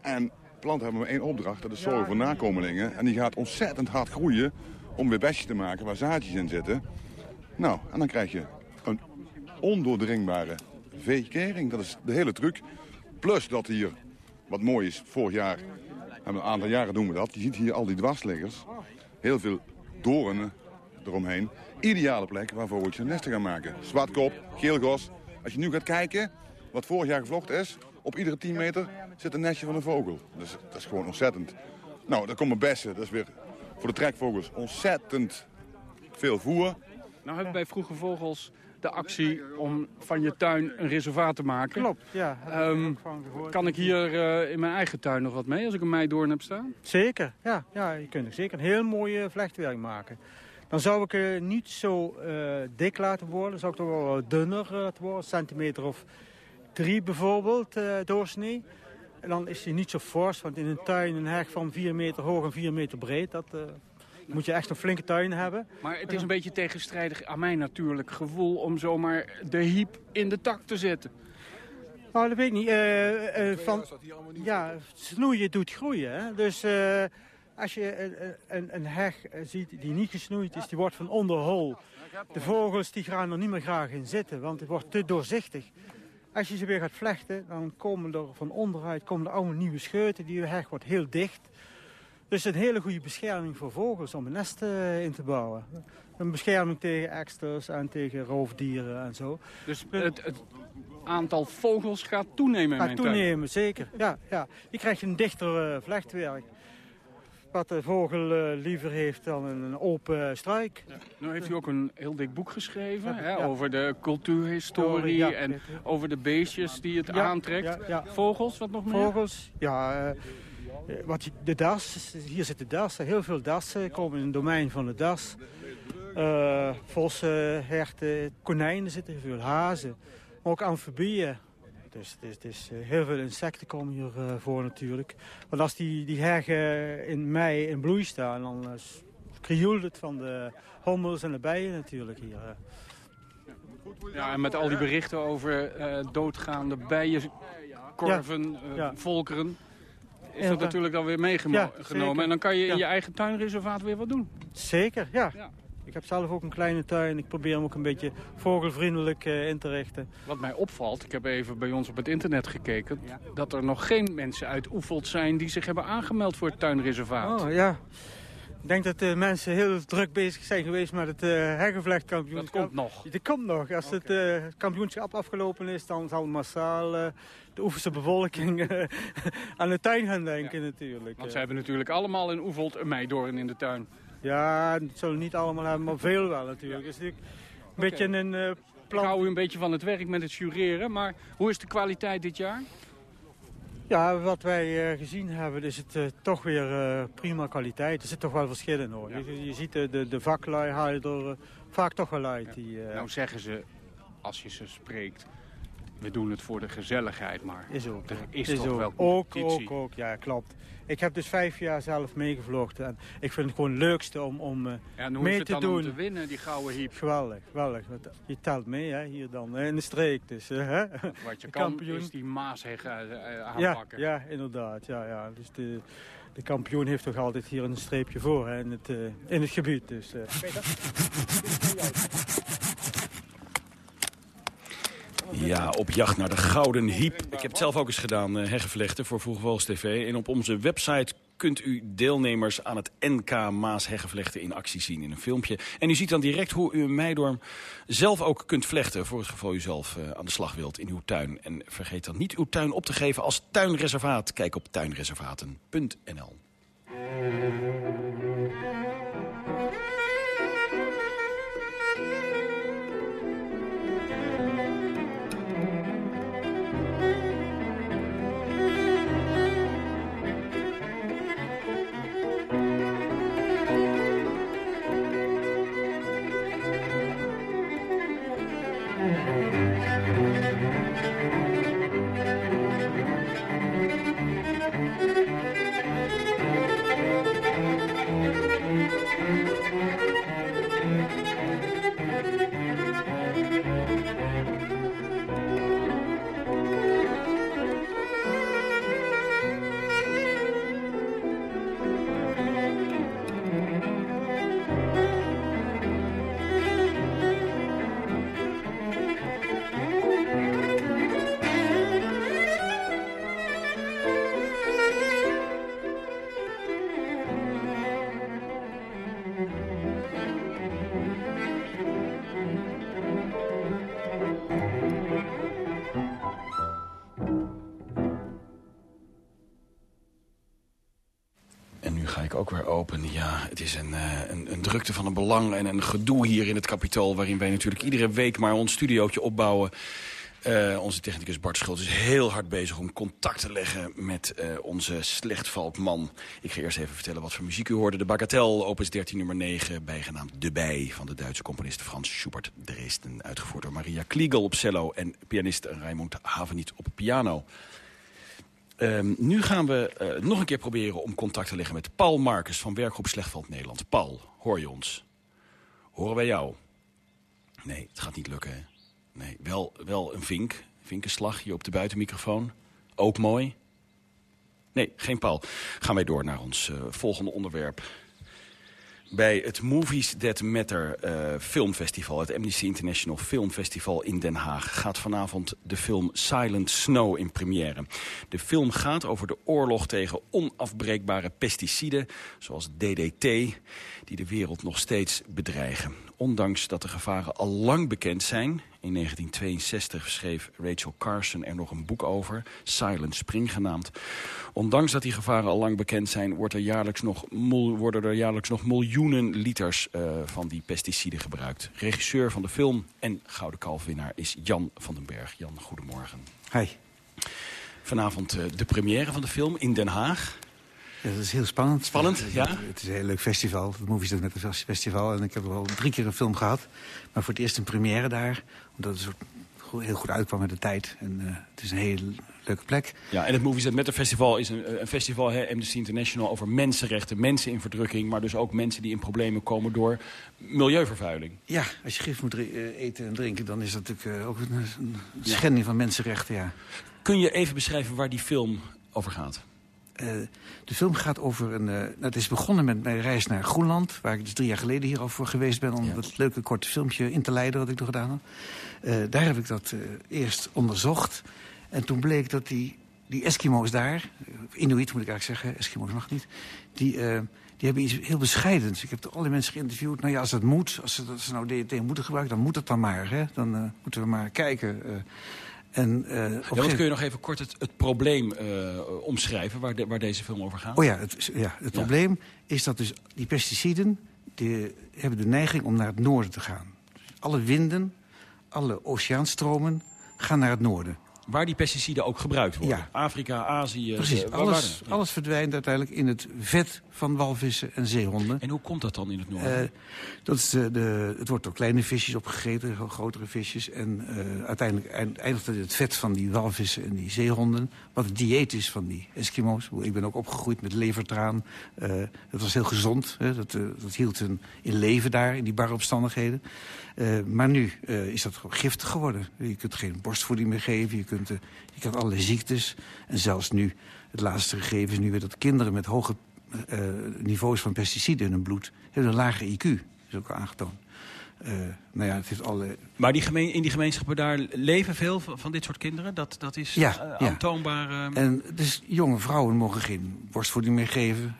En planten hebben maar één opdracht, dat is zorgen voor nakomelingen. En die gaat ontzettend hard groeien om weer besjes te maken waar zaadjes in zitten. Nou, en dan krijg je een ondoordringbare veekering. Dat is de hele truc. Plus dat hier, wat mooi is, vorig jaar, hebben een aantal jaren doen we dat. Je ziet hier al die dwarsliggers. Heel veel doornen eromheen. Ideale plek waar vogeltjes een nest te gaan maken. Zwartkop, geelgos. Als je nu gaat kijken wat vorig jaar gevlochten is, op iedere 10 meter zit een nestje van een vogel. Dus dat is gewoon ontzettend. Nou, dan komen bessen. Dat is weer voor de trekvogels ontzettend veel voer. Nou hebben wij Vroege Vogels de actie om van je tuin een reservaat te maken. Klopt, ja. Ehm, kan ik hier eh, in mijn eigen tuin nog wat mee als ik een meidoorn heb staan? Zeker, ja. ja je kunt er zeker een heel mooie vlechtwerk maken. Dan zou ik het niet zo eh, dik laten worden. Dan zou ik het wel wat dunner eh, laten worden. Een centimeter of drie bijvoorbeeld eh, doorsnee. En dan is hij niet zo fors. Want in een tuin een heg van 4 meter hoog en 4 meter breed... dat eh, moet je echt een flinke tuin hebben. Maar het is een beetje tegenstrijdig aan mijn natuurlijk gevoel om zomaar de hiep in de tak te zetten. Nou, dat weet ik niet. Eh, eh, van, ja, snoeien doet groeien. Hè? Dus als je een, een, een heg ziet die niet gesnoeid is, die wordt van onder hol. De vogels die gaan er niet meer graag in zitten, want het wordt te doorzichtig. Als je ze weer gaat vlechten, dan komen er van onderuit komen er allemaal nieuwe scheuten. Die heg wordt heel dicht. Dus een hele goede bescherming voor vogels om een nest eh, in te bouwen. Een bescherming tegen eksters en tegen roofdieren en zo. Dus het, het aantal vogels gaat toenemen Gaat tuin. toenemen, zeker. Ja, ja. Je krijgt een dichter eh, vlechtwerk. Wat de vogel eh, liever heeft dan een, open struik. Nu heeft u ook een heel dik boek geschreven Ja, hè, ja. over de cultuurhistorie en over de beestjes die het aantrekt. Vogels, wat nog meer? Vogels, ja. eh, eh, wat, de das, hier zitten dassen. Heel veel dassen komen in het domein van de das. Vossen, herten, konijnen zitten veel, hazen. Maar ook amfibieën. Dus het is, het is, eh, heel veel insecten komen hier eh, voor natuurlijk. Want als die, die heggen in mei in bloei staan, dan uh, krioelt het van de hommels en de bijen natuurlijk hier. eh. Ja, en met al die berichten over eh, doodgaande bijenkorven, Ja, eh, ja. volkeren... is Ja, dat natuurlijk alweer Ja, meegenomen. en dan kan je in Ja. je eigen tuinreservaat weer wat doen. Zeker, ja. Ik heb zelf ook een kleine tuin. Ik probeer hem ook een beetje vogelvriendelijk eh, in te richten. Wat mij opvalt, ik heb even bij ons op het internet gekeken... dat er nog geen mensen uit Oefeld zijn die zich hebben aangemeld voor het tuinreservaat. Oh ja. Ik denk dat de mensen heel druk bezig zijn geweest met het eh heggenvlechtkampioenschap. Dat komt nog. Dat komt nog. Als het eh, kampioenschap afgelopen is, dan zal massaal eh, de Oeverse bevolking eh, (laughs) aan de tuin gaan denken natuurlijk. Want ze hebben natuurlijk allemaal in Oefeld een meidoorn in de tuin. Ja, het zullen niet allemaal hebben, maar veel wel natuurlijk. Het is natuurlijk een beetje een eh, Ik hou u een beetje van het werk met het jureren, maar hoe is de kwaliteit dit jaar? Ja, wat wij eh, gezien hebben is het eh, toch weer eh, prima kwaliteit. Er zit toch wel verschil in hoor. Je, je ziet de, de, de vaklui haal je er eh, vaak toch wel uit. Die, eh, Nou zeggen ze, als je ze spreekt, we doen het voor de gezelligheid, maar is ook. er is, is toch ook. wel ook, competitie. ook, ook, ja klopt. Ik heb dus vijf jaar zelf meegevlogen en ik vind het gewoon het leukste om, om eh, Ja, en hoe mee is het te dan doen. om te winnen, die gouden hiep? Geweldig, geweldig. Want je telt mee hè, hier dan in de streek. Dus, hè. Wat je De (laughs) kan kampioen. is die maasheg eh, eh, Ja, aanpakken. ja, inderdaad. Ja, ja. Dus de, de kampioen heeft toch altijd hier een streepje voor hè, in, het, in het gebied. Dus, eh. Ja, op jacht naar de gouden hiep. Ik heb het zelf ook eens gedaan, eh heggenvlechten voor Vroege Vogels TV. En op onze website kunt u deelnemers aan het NK Maasheggenvlechten in actie zien in een filmpje. En u ziet dan direct hoe u een meidorm zelf ook kunt vlechten... voor het geval u zelf uh, aan de slag wilt in uw tuin. En vergeet dan niet uw tuin op te geven als tuinreservaat. Kijk op tuinreservaten.nl. Ja, het is een, uh, een, een, drukte van een belang en een gedoe hier in het kapitool... waarin wij natuurlijk iedere week maar ons studiootje opbouwen. Uh, onze technicus Bart Schultz is heel hard bezig om contact te leggen met uh, onze slechtvaldman. Ik ga eerst even vertellen wat voor muziek u hoorde. De Bagatelle, opus 13 nummer 9, bijgenaamd De Bij... van de Duitse componist Frans Schubert Dresden. Uitgevoerd door Maria Kliegel op cello en pianist Raimund Haveniet op piano. Um, nu gaan we uh, nog een keer proberen om contact te leggen met Paul Marcus van Werkgroep Slechtveld Nederland. Paul, hoor je ons? Horen wij jou? Nee, het gaat niet lukken. Nee, wel, wel een vink, vinkenslag hier op de buitenmicrofoon. Ook mooi. Nee, geen Paul. Gaan wij door naar ons uh, volgende onderwerp bij het Movies That Matter uh, filmfestival. Het Amnesty International Filmfestival in Den Haag gaat vanavond de film Silent Snow in première. De film gaat over de oorlog tegen onafbreekbare pesticiden, zoals DDT, die de wereld nog steeds bedreigen. Ondanks dat de gevaren al lang bekend zijn in 1962 schreef Rachel Carson er nog een boek over, Silent Spring genaamd. Ondanks dat die gevaren al lang bekend zijn, wordt er jaarlijks nog, worden er jaarlijks nog miljoenen liters uh, van die pesticiden gebruikt. Regisseur van de film en Gouden Kalfwinnaar is Jan van den Berg. Jan, goedemorgen. Hi. Vanavond uh, de première van de film in Den Haag. Ja, dat is heel spannend. Spannend, ja? Het is een heel leuk festival. Het Movies met het festival. En ik heb al drie keer een film gehad. Maar voor het eerst een première daar. Omdat het soort heel goed uitkwam met de tijd. En uh, het is een hele leuke plek. Ja, en het Movies met Festival is een, een festival, hè, Amnesty International, over mensenrechten, mensen in verdrukking, maar dus ook mensen die in problemen komen door milieuvervuiling. Ja, als je gif moet eten en drinken, dan is dat natuurlijk uh, ook een, een schending ja. van mensenrechten, ja. Kun je even beschrijven waar die film over gaat? Uh, de film gaat over een... Uh, nou, het is begonnen met mijn reis naar Groenland... waar ik dus drie jaar geleden hier al voor geweest ben... om ja. dat leuke korte filmpje in te leiden wat ik toen gedaan had. Uh, daar heb ik dat eerst onderzocht. En toen bleek dat die, die Eskimo's daar... Inuit moet ik eigenlijk zeggen, Eskimo's mag niet... die, die hebben iets heel bescheidends. Ik heb allerlei mensen geïnterviewd. Nou ja, als het moet, als ze, als ze nou DDT moeten gebruiken... dan moet het dan maar, hè. Dan moeten we maar kijken... En, uh, ja, wat kun je nog even kort het, het probleem uh, omschrijven waar, de, waar, deze film over gaat? Oh ja, het, ja, het ja. probleem is dat dus die pesticiden die hebben de neiging om naar het noorden te gaan. Dus alle winden, alle oceaanstromen gaan naar het noorden. Waar die pesticiden ook gebruikt worden. Ja. Afrika, Azië. Precies, uh, alles, ja. alles verdwijnt uiteindelijk in het vet van walvissen en zeehonden. En hoe komt dat dan in het noorden? Uh, dat is de, de, het wordt door kleine visjes opgegeten, grotere visjes. En uh, uiteindelijk eindigt het het vet van die walvissen en die zeehonden. Wat het dieet is van die Eskimo's. Ik ben ook opgegroeid met levertraan. Uh, dat was heel gezond. Hè? Dat, dat hield hun in leven daar, in die barre omstandigheden. Uh, maar nu uh, is dat gewoon giftig geworden. Je kunt geen borstvoeding meer geven, je, kunt, uh, je krijgt allerlei ziektes. En zelfs nu, het laatste gegeven is nu weer dat kinderen met hoge niveaus van pesticiden in hun bloed... hebben een lage IQ, is ook al aangetoond. Uh, nou ja, het heeft alle... Maar die gemeen, in die gemeenschappen daar leven veel van, dit soort kinderen? Dat, dat is ja, uh, aantoonbaar... Uh... En dus jonge vrouwen mogen geen borstvoeding meer geven.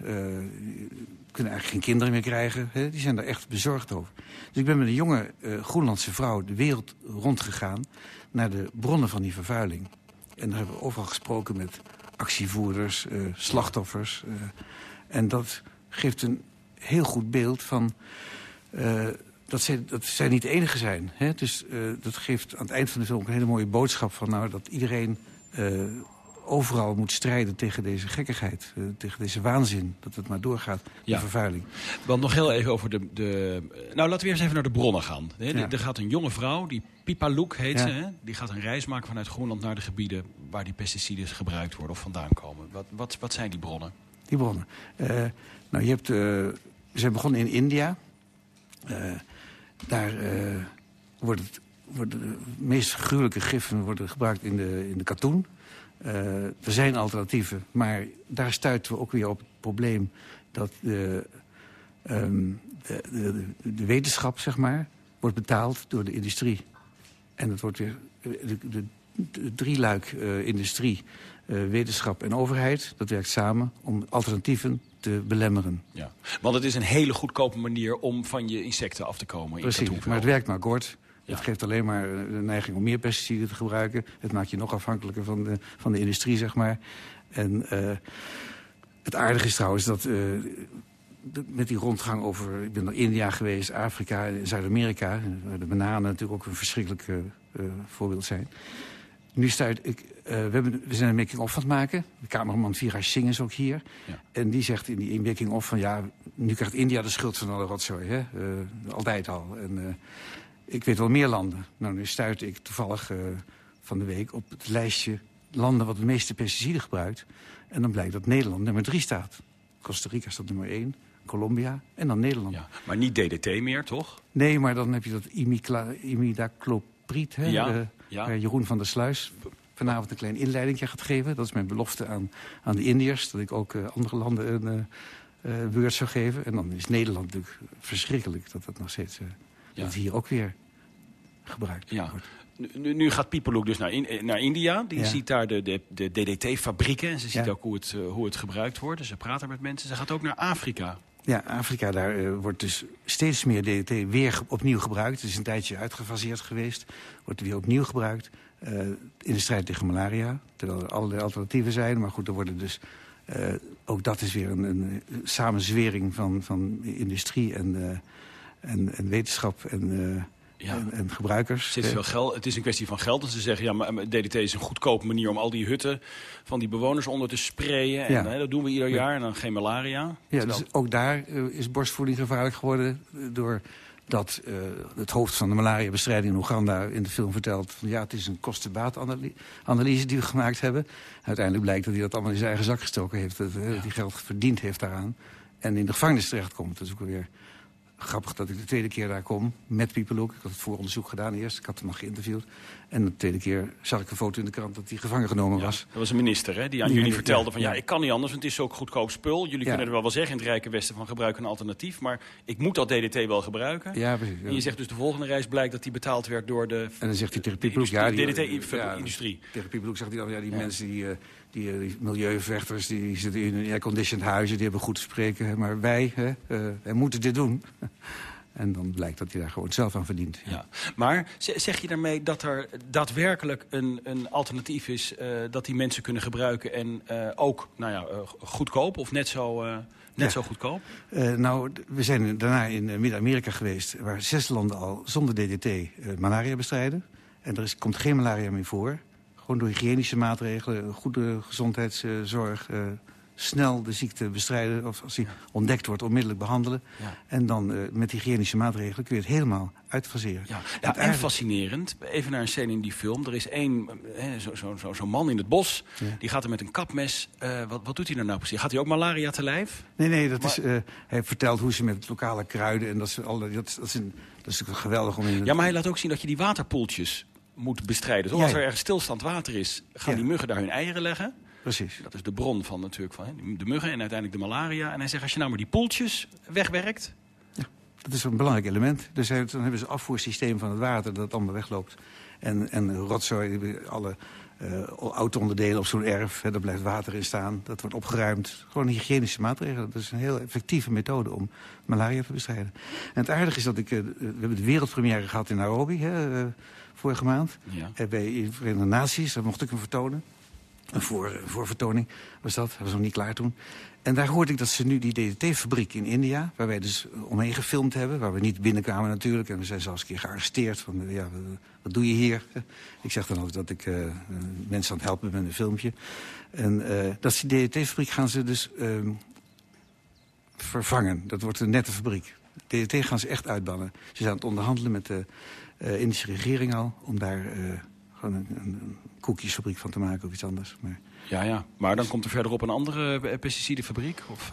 Kunnen eigenlijk geen kinderen meer krijgen. Hè? Die zijn daar echt bezorgd over. Dus ik ben met een jonge Groenlandse vrouw de wereld rondgegaan... naar de bronnen van die vervuiling. En daar hebben we overal gesproken met actievoerders, slachtoffers. en dat geeft een heel goed beeld van dat zij, dat zij niet de enige zijn. Hè? Dus dat geeft aan het eind van de film een hele mooie boodschap van... Nou, dat iedereen overal moet strijden tegen deze gekkigheid. Uh, tegen deze waanzin, dat het maar doorgaat, de vervuiling. Want nog heel even over de, de... Nou, laten we eerst even naar de bronnen gaan. Ja. Er gaat een jonge vrouw, die Pipa Loek heet ja. ze... Hè? die gaat een reis maken vanuit Groenland naar de gebieden... waar die pesticiden gebruikt worden of vandaan komen. Wat, wat, wat zijn die bronnen? Die bronnen? nou, je hebt... ze zijn begonnen in India... Daar wordt het, worden de meest gruwelijke giffen worden gebruikt in de, in de katoen. Uh, er zijn alternatieven, maar daar stuiten we ook weer op het probleem... dat de, um, de, de, de, wetenschap, zeg maar, wordt betaald door de industrie. En dat wordt weer de, de, de drieluik uh, industrie, uh, wetenschap en overheid... dat werkt samen om alternatieven te belemmeren. Ja. Want het is een hele goedkope manier om van je insecten af te komen. Precies, in maar het werkt maar kort. Ja. Het geeft alleen maar de neiging om meer pesticiden te gebruiken. Het maakt je nog afhankelijker van de, van de industrie, zeg maar. En uh, het aardige is trouwens dat... Uh, met die rondgang over... Ik ben naar India geweest, Afrika, Zuid-Amerika... waar de bananen natuurlijk ook een verschrikkelijk uh, voorbeeld zijn. Nu stuit ik... Uh, we, hebben, we zijn een making-of aan het maken. De cameraman Vira Singh is ook hier. Ja. En die zegt in die making-of van... ja, nu krijgt India de schuld van alle rotzooi. Hè? Uh, altijd al. En ik weet wel meer landen. Nou, nu stuit ik toevallig van de week op het lijstje... landen wat de meeste pesticiden gebruikt. En dan blijkt dat Nederland nummer drie staat. Costa Rica staat nummer één. Colombia en dan Nederland. Ja, maar niet DDT meer, toch? Nee, maar dan heb je dat imidacloprid. Hè? Ja. Ja. Uh, Jeroen van der Sluis vanavond een klein inleiding gaat geven. Dat is mijn belofte aan, aan de Indiërs. Dat ik ook uh, andere landen een uh, beurt zou geven. En dan is Nederland natuurlijk verschrikkelijk dat dat nog steeds ja. dat hier ook weer gebruikt ja. wordt. Nu, nu gaat Pieperloek dus naar, in, naar India. Die ja. ziet daar de, de, de DDT-fabrieken. En ze ziet ook hoe het, uh, hoe het gebruikt wordt. Dus ze praat er met mensen. Ze gaat ook naar Afrika. Ja, Afrika, daar uh, wordt dus steeds meer DDT weer opnieuw gebruikt. Het is een tijdje uitgefaseerd geweest. Wordt weer opnieuw gebruikt. Uh, in de strijd tegen malaria. Terwijl er allerlei alternatieven zijn. Maar goed, er worden dus... Uh, ook dat is weer een, een samenzwering van, van industrie en, en, en wetenschap en ja. en, en, gebruikers. Het is, veel geld, het is een kwestie van geld. En ze zeggen, ja, maar DDT is een goedkope manier om al die hutten van die bewoners onder te sprayen. En ja. hè, dat doen we ieder jaar en dan geen malaria. Ja, dus ook daar uh, is borstvoeding gevaarlijk geworden door dat uh, het hoofd van de malariabestrijding in Oeganda in de film vertelt... Van, ja, het is een kostenbaatanalyse die we gemaakt hebben. Uiteindelijk blijkt dat hij dat allemaal in zijn eigen zak gestoken heeft. Dat hij ja. geld verdiend heeft daaraan. En in de gevangenis terechtkomt. Dat is ook weer grappig dat ik de tweede keer daar kom met Pieperloek. Ik had het vooronderzoek gedaan eerst. Ik had hem nog geïnterviewd. En de tweede keer zag ik een foto in de krant dat hij gevangen genomen ja, was. Dat was een minister hè, die aan die jullie vertelde ja, van... ja, ik kan niet anders, want het is zo goedkoop spul. Jullie kunnen er wel wel zeggen in het Rijke Westen van gebruik een alternatief. Maar ik moet dat DDT wel gebruiken. Ja, precies. En je zegt dus de volgende reis blijkt dat die betaald werd door de... En dan zegt hij tegen. Ja, die DDT-industrie. tegen zegt hij dan, ja, die mensen die... Uh, die, die, milieuvechters die zitten in airconditioned huizen, die hebben goed te spreken. Maar wij, hè, uh, wij moeten dit doen. En dan blijkt dat hij daar gewoon zelf aan verdient. Ja. ja. Maar zeg je daarmee dat er daadwerkelijk een, een alternatief is... Uh, dat die mensen kunnen gebruiken en uh, ook nou ja, uh, goedkoop of net zo... Net ja. zo goedkoop? nou, we zijn daarna in Midden-Amerika geweest... waar zes landen al zonder DDT malaria bestrijden. En er is, komt geen malaria meer voor. Gewoon door hygiënische maatregelen, goede gezondheidszorg snel de ziekte bestrijden... of als die ontdekt wordt, onmiddellijk behandelen. Ja. En dan uh, met hygiënische maatregelen kun je het helemaal uitfaseren. Ja, ja en, en fascinerend, even naar een scène in die film. Er is één, zo'n zo, zo, zo man in het bos, ja. die gaat er met een kapmes... Uh, wat, wat doet hij nou, nou precies? Gaat hij ook malaria te lijf? Nee, nee, dat maar... is, uh, hij vertelt hoe ze met lokale kruiden... en dat, ze al, dat, dat, is een, dat is geweldig om in... Ja, maar hij laat ook zien dat je die waterpoeltjes moet bestrijden. Zoals ja, er ergens stilstand water is, gaan die muggen daar hun eieren leggen... Precies. Dat is de bron van natuurlijk van de muggen en uiteindelijk de malaria. En hij zegt, als je nou maar die poeltjes wegwerkt... Ja, Dat is een belangrijk element. Dus dan hebben ze een afvoersysteem van het water dat allemaal wegloopt. En, en rotzooi, alle uh, auto-onderdelen op zo'n erf. Hè, daar blijft water in staan. Dat wordt opgeruimd. Gewoon hygiënische maatregel. Dat is een heel effectieve methode om malaria te bestrijden. En het aardige is dat ik... Uh, we hebben de wereldpremière gehad in Nairobi, hè, uh, vorige maand. Ja. bij de Verenigde Naties, daar mocht ik hem vertonen. Een voor, voorvertoning was dat. Dat was nog niet klaar toen. En daar hoorde ik dat ze nu die DDT-fabriek in India... waar wij dus omheen gefilmd hebben, waar we niet binnenkwamen natuurlijk... en we zijn zelfs een keer gearresteerd van, ja, wat doe je hier? (laughs) Ik zeg dan ook dat ik uh, mensen aan het helpen met een filmpje. En uh, dat die DDT-fabriek gaan ze dus uh, vervangen. Dat wordt een nette fabriek. DDT gaan ze echt uitbannen. Ze zijn aan het onderhandelen met de Indische regering al... om daar gewoon een, een, koekjesfabriek van te maken of iets anders. Maar... Ja, ja. Maar dan komt er verderop een andere pesticidenfabriek? Of,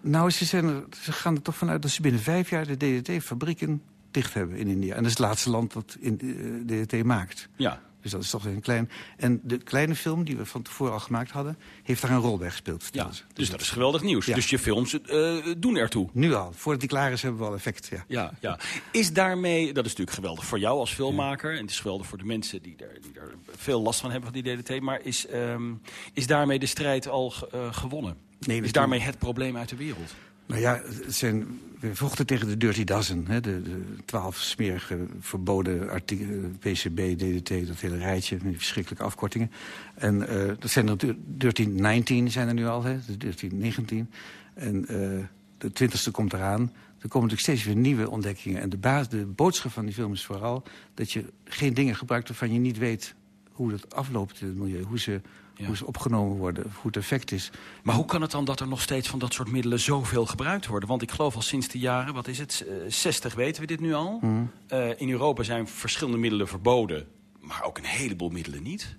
Nou, ze, zijn er, ze gaan er toch vanuit dat ze binnen vijf jaar de DDT-fabrieken dicht hebben in India. En dat is het laatste land dat in, uh, DDT maakt. Ja. Dus dat is toch een klein... En de kleine film die we van tevoren al gemaakt hadden... heeft daar een rol bij gespeeld. Ja, dus, dus dat is geweldig nieuws. Ja. Dus je films uh, doen ertoe. Nu al. Voordat die klaar is hebben we al effect. Ja. Ja, ja. Is daarmee... Dat is natuurlijk geweldig voor jou als filmmaker. En het is geweldig voor de mensen die er, die er veel last van hebben van die DDT. Maar is, um, is daarmee de strijd al uh, gewonnen? Nee, is daarmee het probleem uit de wereld? Nou ja, het zijn, we vochten tegen de Dirty Dozen. Hè, de, de twaalf smerige verboden artikelen, PCB, DDT, dat hele rijtje, met verschrikkelijke afkortingen. En uh, dat zijn er 1319 zijn er nu al, hè, de 1319. En uh, de twintigste komt eraan. Er komen natuurlijk steeds weer nieuwe ontdekkingen. En de, baas, de boodschap van die film is vooral dat je geen dingen gebruikt waarvan je niet weet hoe dat afloopt in het milieu. Hoe ze ja. hoe ze opgenomen worden, hoe het effect is. Maar hoe kan het dan dat er nog steeds van dat soort middelen zoveel gebruikt worden? Want ik geloof al sinds de jaren, wat is het, uh, 60 weten we dit nu al. Mm. Uh, in Europa zijn verschillende middelen verboden, maar ook een heleboel middelen niet.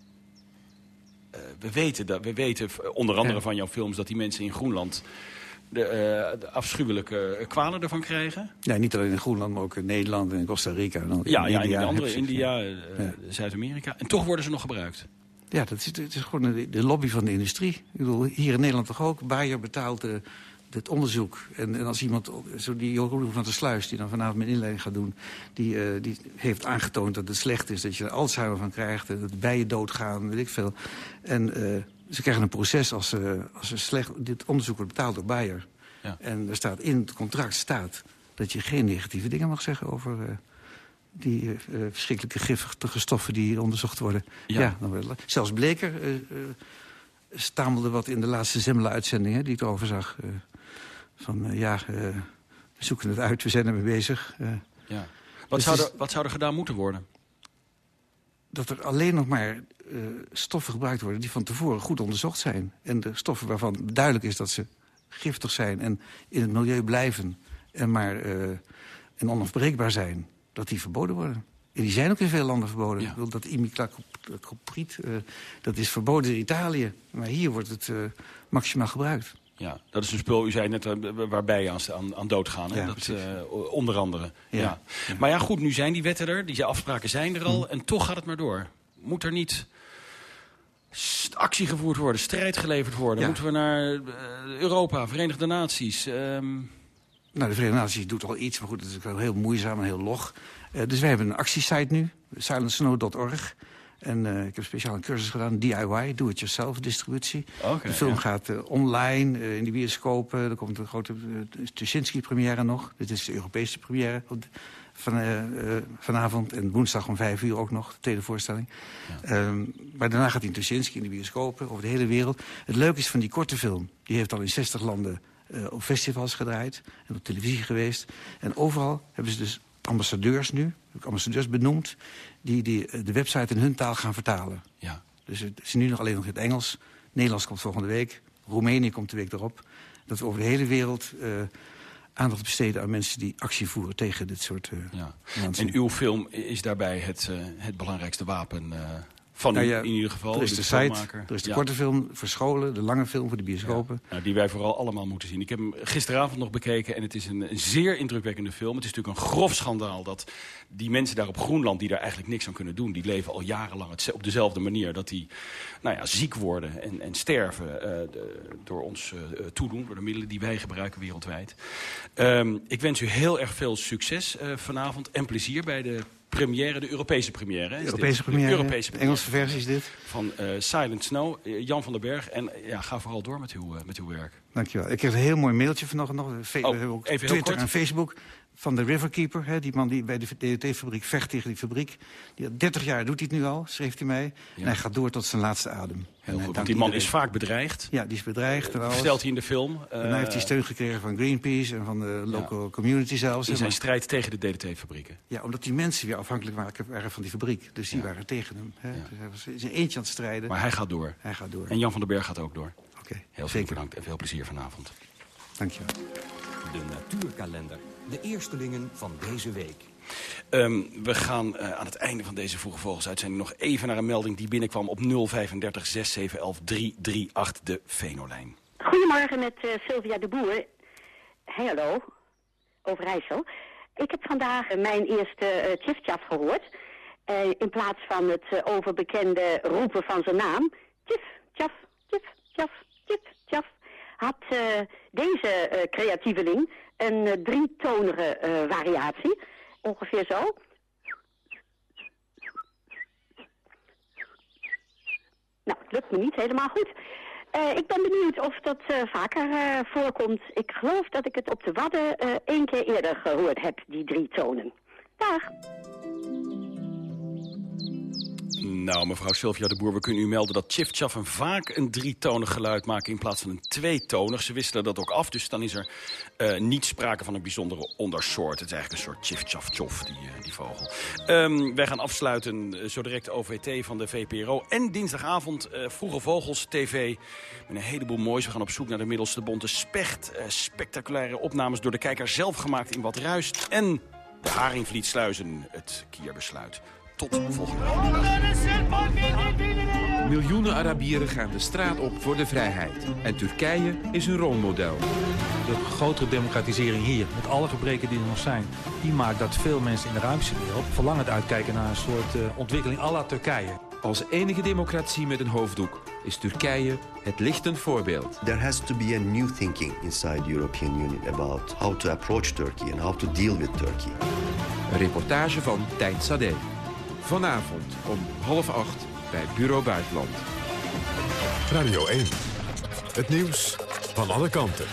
Uh, we, weten dat, we weten onder andere ja. van jouw films dat die mensen in Groenland... De, uh, de, afschuwelijke kwalen ervan krijgen. Ja, niet alleen in Groenland, maar ook in Nederland en Costa Rica. En ja, in ja, in andere, India, ja. Zuid-Amerika. En toch worden ze nog gebruikt. Ja, dat is, het is gewoon de, de, lobby van de industrie. Ik bedoel, hier in Nederland toch ook. Bayer betaalt uh, het onderzoek. En, en, als iemand, zo die Jeroen van der Sluis... die dan vanavond mijn inleiding gaat doen... Die, uh, die heeft aangetoond dat het slecht is, dat je er Alzheimer van krijgt... dat de bijen doodgaan, weet ik veel. En uh, ze krijgen een proces als, als ze slecht... Dit onderzoek wordt betaald door Bayer. Ja. En er staat in het contract staat dat je geen negatieve dingen mag zeggen over die uh, verschrikkelijke giftige stoffen die onderzocht worden. Ja. ja dan wel. Zelfs Bleker uh, uh, stamelde wat in de laatste Zemmelen-uitzending... die ik erover zag. van ja, we zoeken het uit, we zijn ermee bezig. ja. Wat, dus zou er, wat zou er gedaan moeten worden? Dat er alleen nog maar stoffen gebruikt worden... die van tevoren goed onderzocht zijn. En de stoffen waarvan duidelijk is dat ze giftig zijn... en in het milieu blijven en maar en onafbreekbaar zijn dat die verboden worden. En die zijn ook in veel landen verboden. Ja. Dat imidacloprid, uh, dat is verboden in Italië. Maar hier wordt het uh, maximaal gebruikt. Ja, dat is een spul, u zei net, uh, waarbij je aan, aan doodgaan. Ja, dat, uh, onder andere. Ja. ja. Maar ja, goed, nu zijn die wetten er. Die afspraken zijn er al. Hm. En toch gaat het maar door. Moet er niet actie gevoerd worden, strijd geleverd worden? Moeten we naar Europa, Verenigde Naties... Um... Nou, de Verenigde Naties doet al iets, maar goed, het is heel moeizaam en heel log. Uh, dus wij hebben een actiesite nu, silentsnow.org. En uh, ik heb speciaal een cursus gedaan, DIY, do-it-yourself distributie. Okay, de film ja. gaat uh, online, uh, in de bioscopen. Er komt een grote Tuschinski-première nog. Dit is de Europese première van, vanavond. En woensdag om vijf uur ook nog, de tweede voorstelling. Ja. Um, maar daarna gaat hij in Tuschinski in de bioscopen, over de hele wereld. Het leuke is van die korte film, die heeft al in 60 landen uh, op festivals gedraaid en op televisie geweest. En overal hebben ze dus ambassadeurs nu, ambassadeurs benoemd... die, die de website in hun taal gaan vertalen. Ja. Dus het is nu nog alleen nog in het Engels. Nederlands komt volgende week. Roemenië komt de week erop. Dat we over de hele wereld uh, aandacht besteden aan mensen die actie voeren tegen dit soort uh, ja. En uw film is daarbij het, uh, het belangrijkste wapen Van Nou ja, in ieder geval. Er is de de site, filmmaker. er is de Ja. korte film voor scholen, de lange film voor de bioscopen. Nou, die wij vooral allemaal moeten zien. Ik heb hem gisteravond nog bekeken en het is een, een zeer indrukwekkende film. Het is natuurlijk een grof schandaal dat die mensen daar op Groenland... die daar eigenlijk niks aan kunnen doen, die leven al jarenlang het- op dezelfde manier... dat die nou ja, ziek worden en, en sterven eh, de- door ons eh, toedoen... door de middelen die wij gebruiken wereldwijd. Ehm, ik wens u heel erg veel succes eh, vanavond en plezier bij de première, de Europese première. hè, dit? Europese De première, Europese de Engelse versie is dit. Van eh, Silent Snow, eh, Jan van den Berg. En eh, ja, ga vooral door met uw, met uw werk. Dankjewel. Ik kreeg een heel mooi mailtje vanochtend nog. Oh, even heel Twitter en Facebook van de Riverkeeper. Hè, die man die bij de DDT-fabriek vecht tegen die fabriek. Die had 30 jaar doet hij het nu al, schreef hij mij. En hij gaat door tot zijn laatste adem. En hij goed, want die man iedereen. is vaak bedreigd. Ja, die is bedreigd. en alles. Vertelt hij in de film. En hij heeft eh, steun gekregen van Greenpeace en van de local community zelfs. in zijn Maar- strijd tegen de DDT-fabrieken. Ja, omdat die mensen weer afhankelijk waren- van die fabriek. Dus die waren tegen hem. Hè. Dus hij was in zijn eentje aan het strijden. Maar hij gaat door. Hij gaat door. En Jan van den Berg gaat ook door. Oké, Heel veel bedankt en veel plezier vanavond. Dankjewel. De natuurkalender. De eerstelingen van deze week. Ehm, we gaan eh, aan het einde van deze Vroege Vogels uitzending nog even naar een melding die binnenkwam op 035 6711 338 de Venolijn. Goedemorgen met eh, Sylvia de Boer. Hey, hallo, Overijssel. Ik heb vandaag mijn eerste eh tjiftjaf gehoord. Eh, in plaats van het overbekende roepen van zijn naam. Tjif, tjaf, tjif, tjaf, tjif, tjaf. Had eh, deze eh, creatieveling een eh, drietonige eh, variatie. Ongeveer zo. Nou, het lukt me niet helemaal goed. Eh, ik ben benieuwd of dat vaker voorkomt. Ik geloof dat ik het op de Wadden één keer eerder gehoord heb, die drie tonen. Dag. Nou, mevrouw Sylvia de Boer, we kunnen u melden dat Chifchaffen vaak een drietonig geluid maken in plaats van een tweetonig. Ze wisselen dat ook af, dus dan is er eh, niet sprake van een bijzondere ondersoort. Het is eigenlijk een soort chif-chaf-chof, die, eh, die vogel. Ehm, wij gaan afsluiten eh, zo direct OVT van de VPRO. En dinsdagavond Vroege Vogels TV met een heleboel moois. We gaan op zoek naar de middelste bonte specht. Spectaculaire opnames door de kijker zelf gemaakt in Wat Ruist. En de Haringvlietsluizen, het kierbesluit. Tot volgende week. Miljoenen Arabieren gaan de straat op voor de vrijheid. En Turkije is hun rolmodel. De grotere democratisering hier, met alle gebreken die er nog zijn... die maakt dat veel mensen in de Arabische wereld verlangend uitkijken naar een soort eh, ontwikkeling à la Turkije. Als enige democratie met een hoofddoek is Turkije het lichtend voorbeeld. There has to be a new thinking inside the European Union about how to approach Turkey and how to deal with Turkey. Een reportage van Tijn Sade. Vanavond om half acht bij Bureau Buitenland. Radio 1. Het nieuws van alle kanten.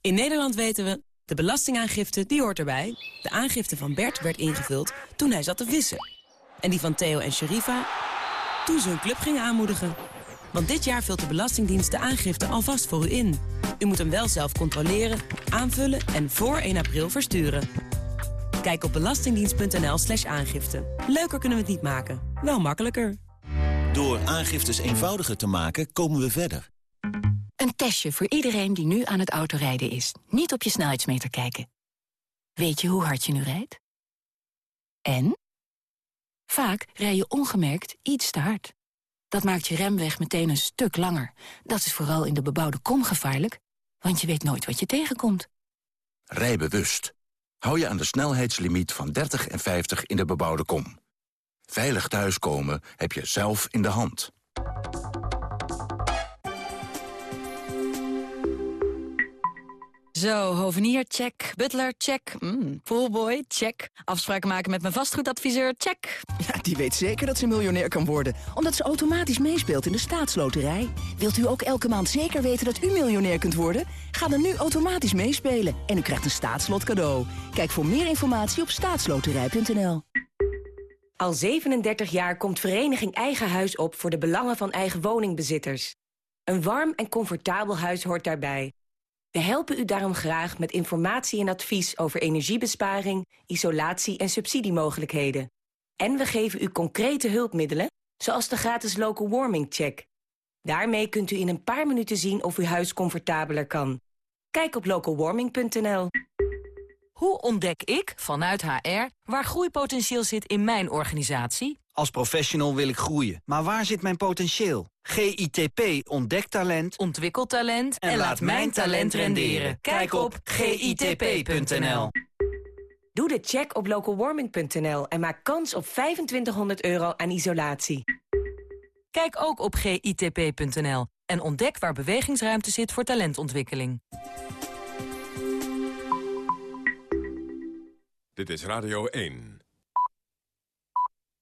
In Nederland weten we, de belastingaangifte die hoort erbij. De aangifte van Bert werd ingevuld toen hij zat te vissen. En die van Theo en Sherifa toen ze hun club gingen aanmoedigen. Want dit jaar vult de Belastingdienst de aangifte alvast voor u in. U moet hem wel zelf controleren, aanvullen en voor 1 april versturen. Kijk op belastingdienst.nl slash aangifte. Leuker kunnen we het niet maken, wel makkelijker. Door aangiftes eenvoudiger te maken, komen we verder. Een testje voor iedereen die nu aan het autorijden is. Niet op je snelheidsmeter kijken. Weet je hoe hard je nu rijdt? En? Vaak rij je ongemerkt iets te hard. Dat maakt je remweg meteen een stuk langer. Dat is vooral in de bebouwde kom gevaarlijk, want je weet nooit wat je tegenkomt. Rij bewust. Hou je aan de snelheidslimiet van 30 en 50 in de bebouwde kom. Veilig thuiskomen heb je zelf in de hand. Zo, hovenier, check. Butler, check. Mm, poolboy, check. Afspraken maken met mijn vastgoedadviseur, check. Ja, die weet zeker dat ze miljonair kan worden. Omdat ze automatisch meespeelt in de staatsloterij. Wilt u ook elke maand zeker weten dat u miljonair kunt worden? Ga dan nu automatisch meespelen en u krijgt een staatslot cadeau. Kijk voor meer informatie op staatsloterij.nl. Al 37 jaar komt Vereniging Eigen Huis op voor de belangen van eigen woningbezitters. Een warm en comfortabel huis hoort daarbij. We helpen u daarom graag met informatie en advies over energiebesparing, isolatie en subsidiemogelijkheden. En we geven u concrete hulpmiddelen, zoals de gratis local warming check. Daarmee kunt u in een paar minuten zien of uw huis comfortabeler kan. Kijk op localwarming.nl. Hoe ontdek ik, vanuit HR, waar groeipotentieel zit in mijn organisatie? Als professional wil ik groeien, maar waar zit mijn potentieel? GITP ontdekt talent, ontwikkelt talent en, laat mijn talent renderen. Kijk op gitp.nl. Doe de check op localwarming.nl en maak kans op 2500 euro aan isolatie. Kijk ook op gitp.nl en ontdek waar bewegingsruimte zit voor talentontwikkeling. Dit is Radio 1.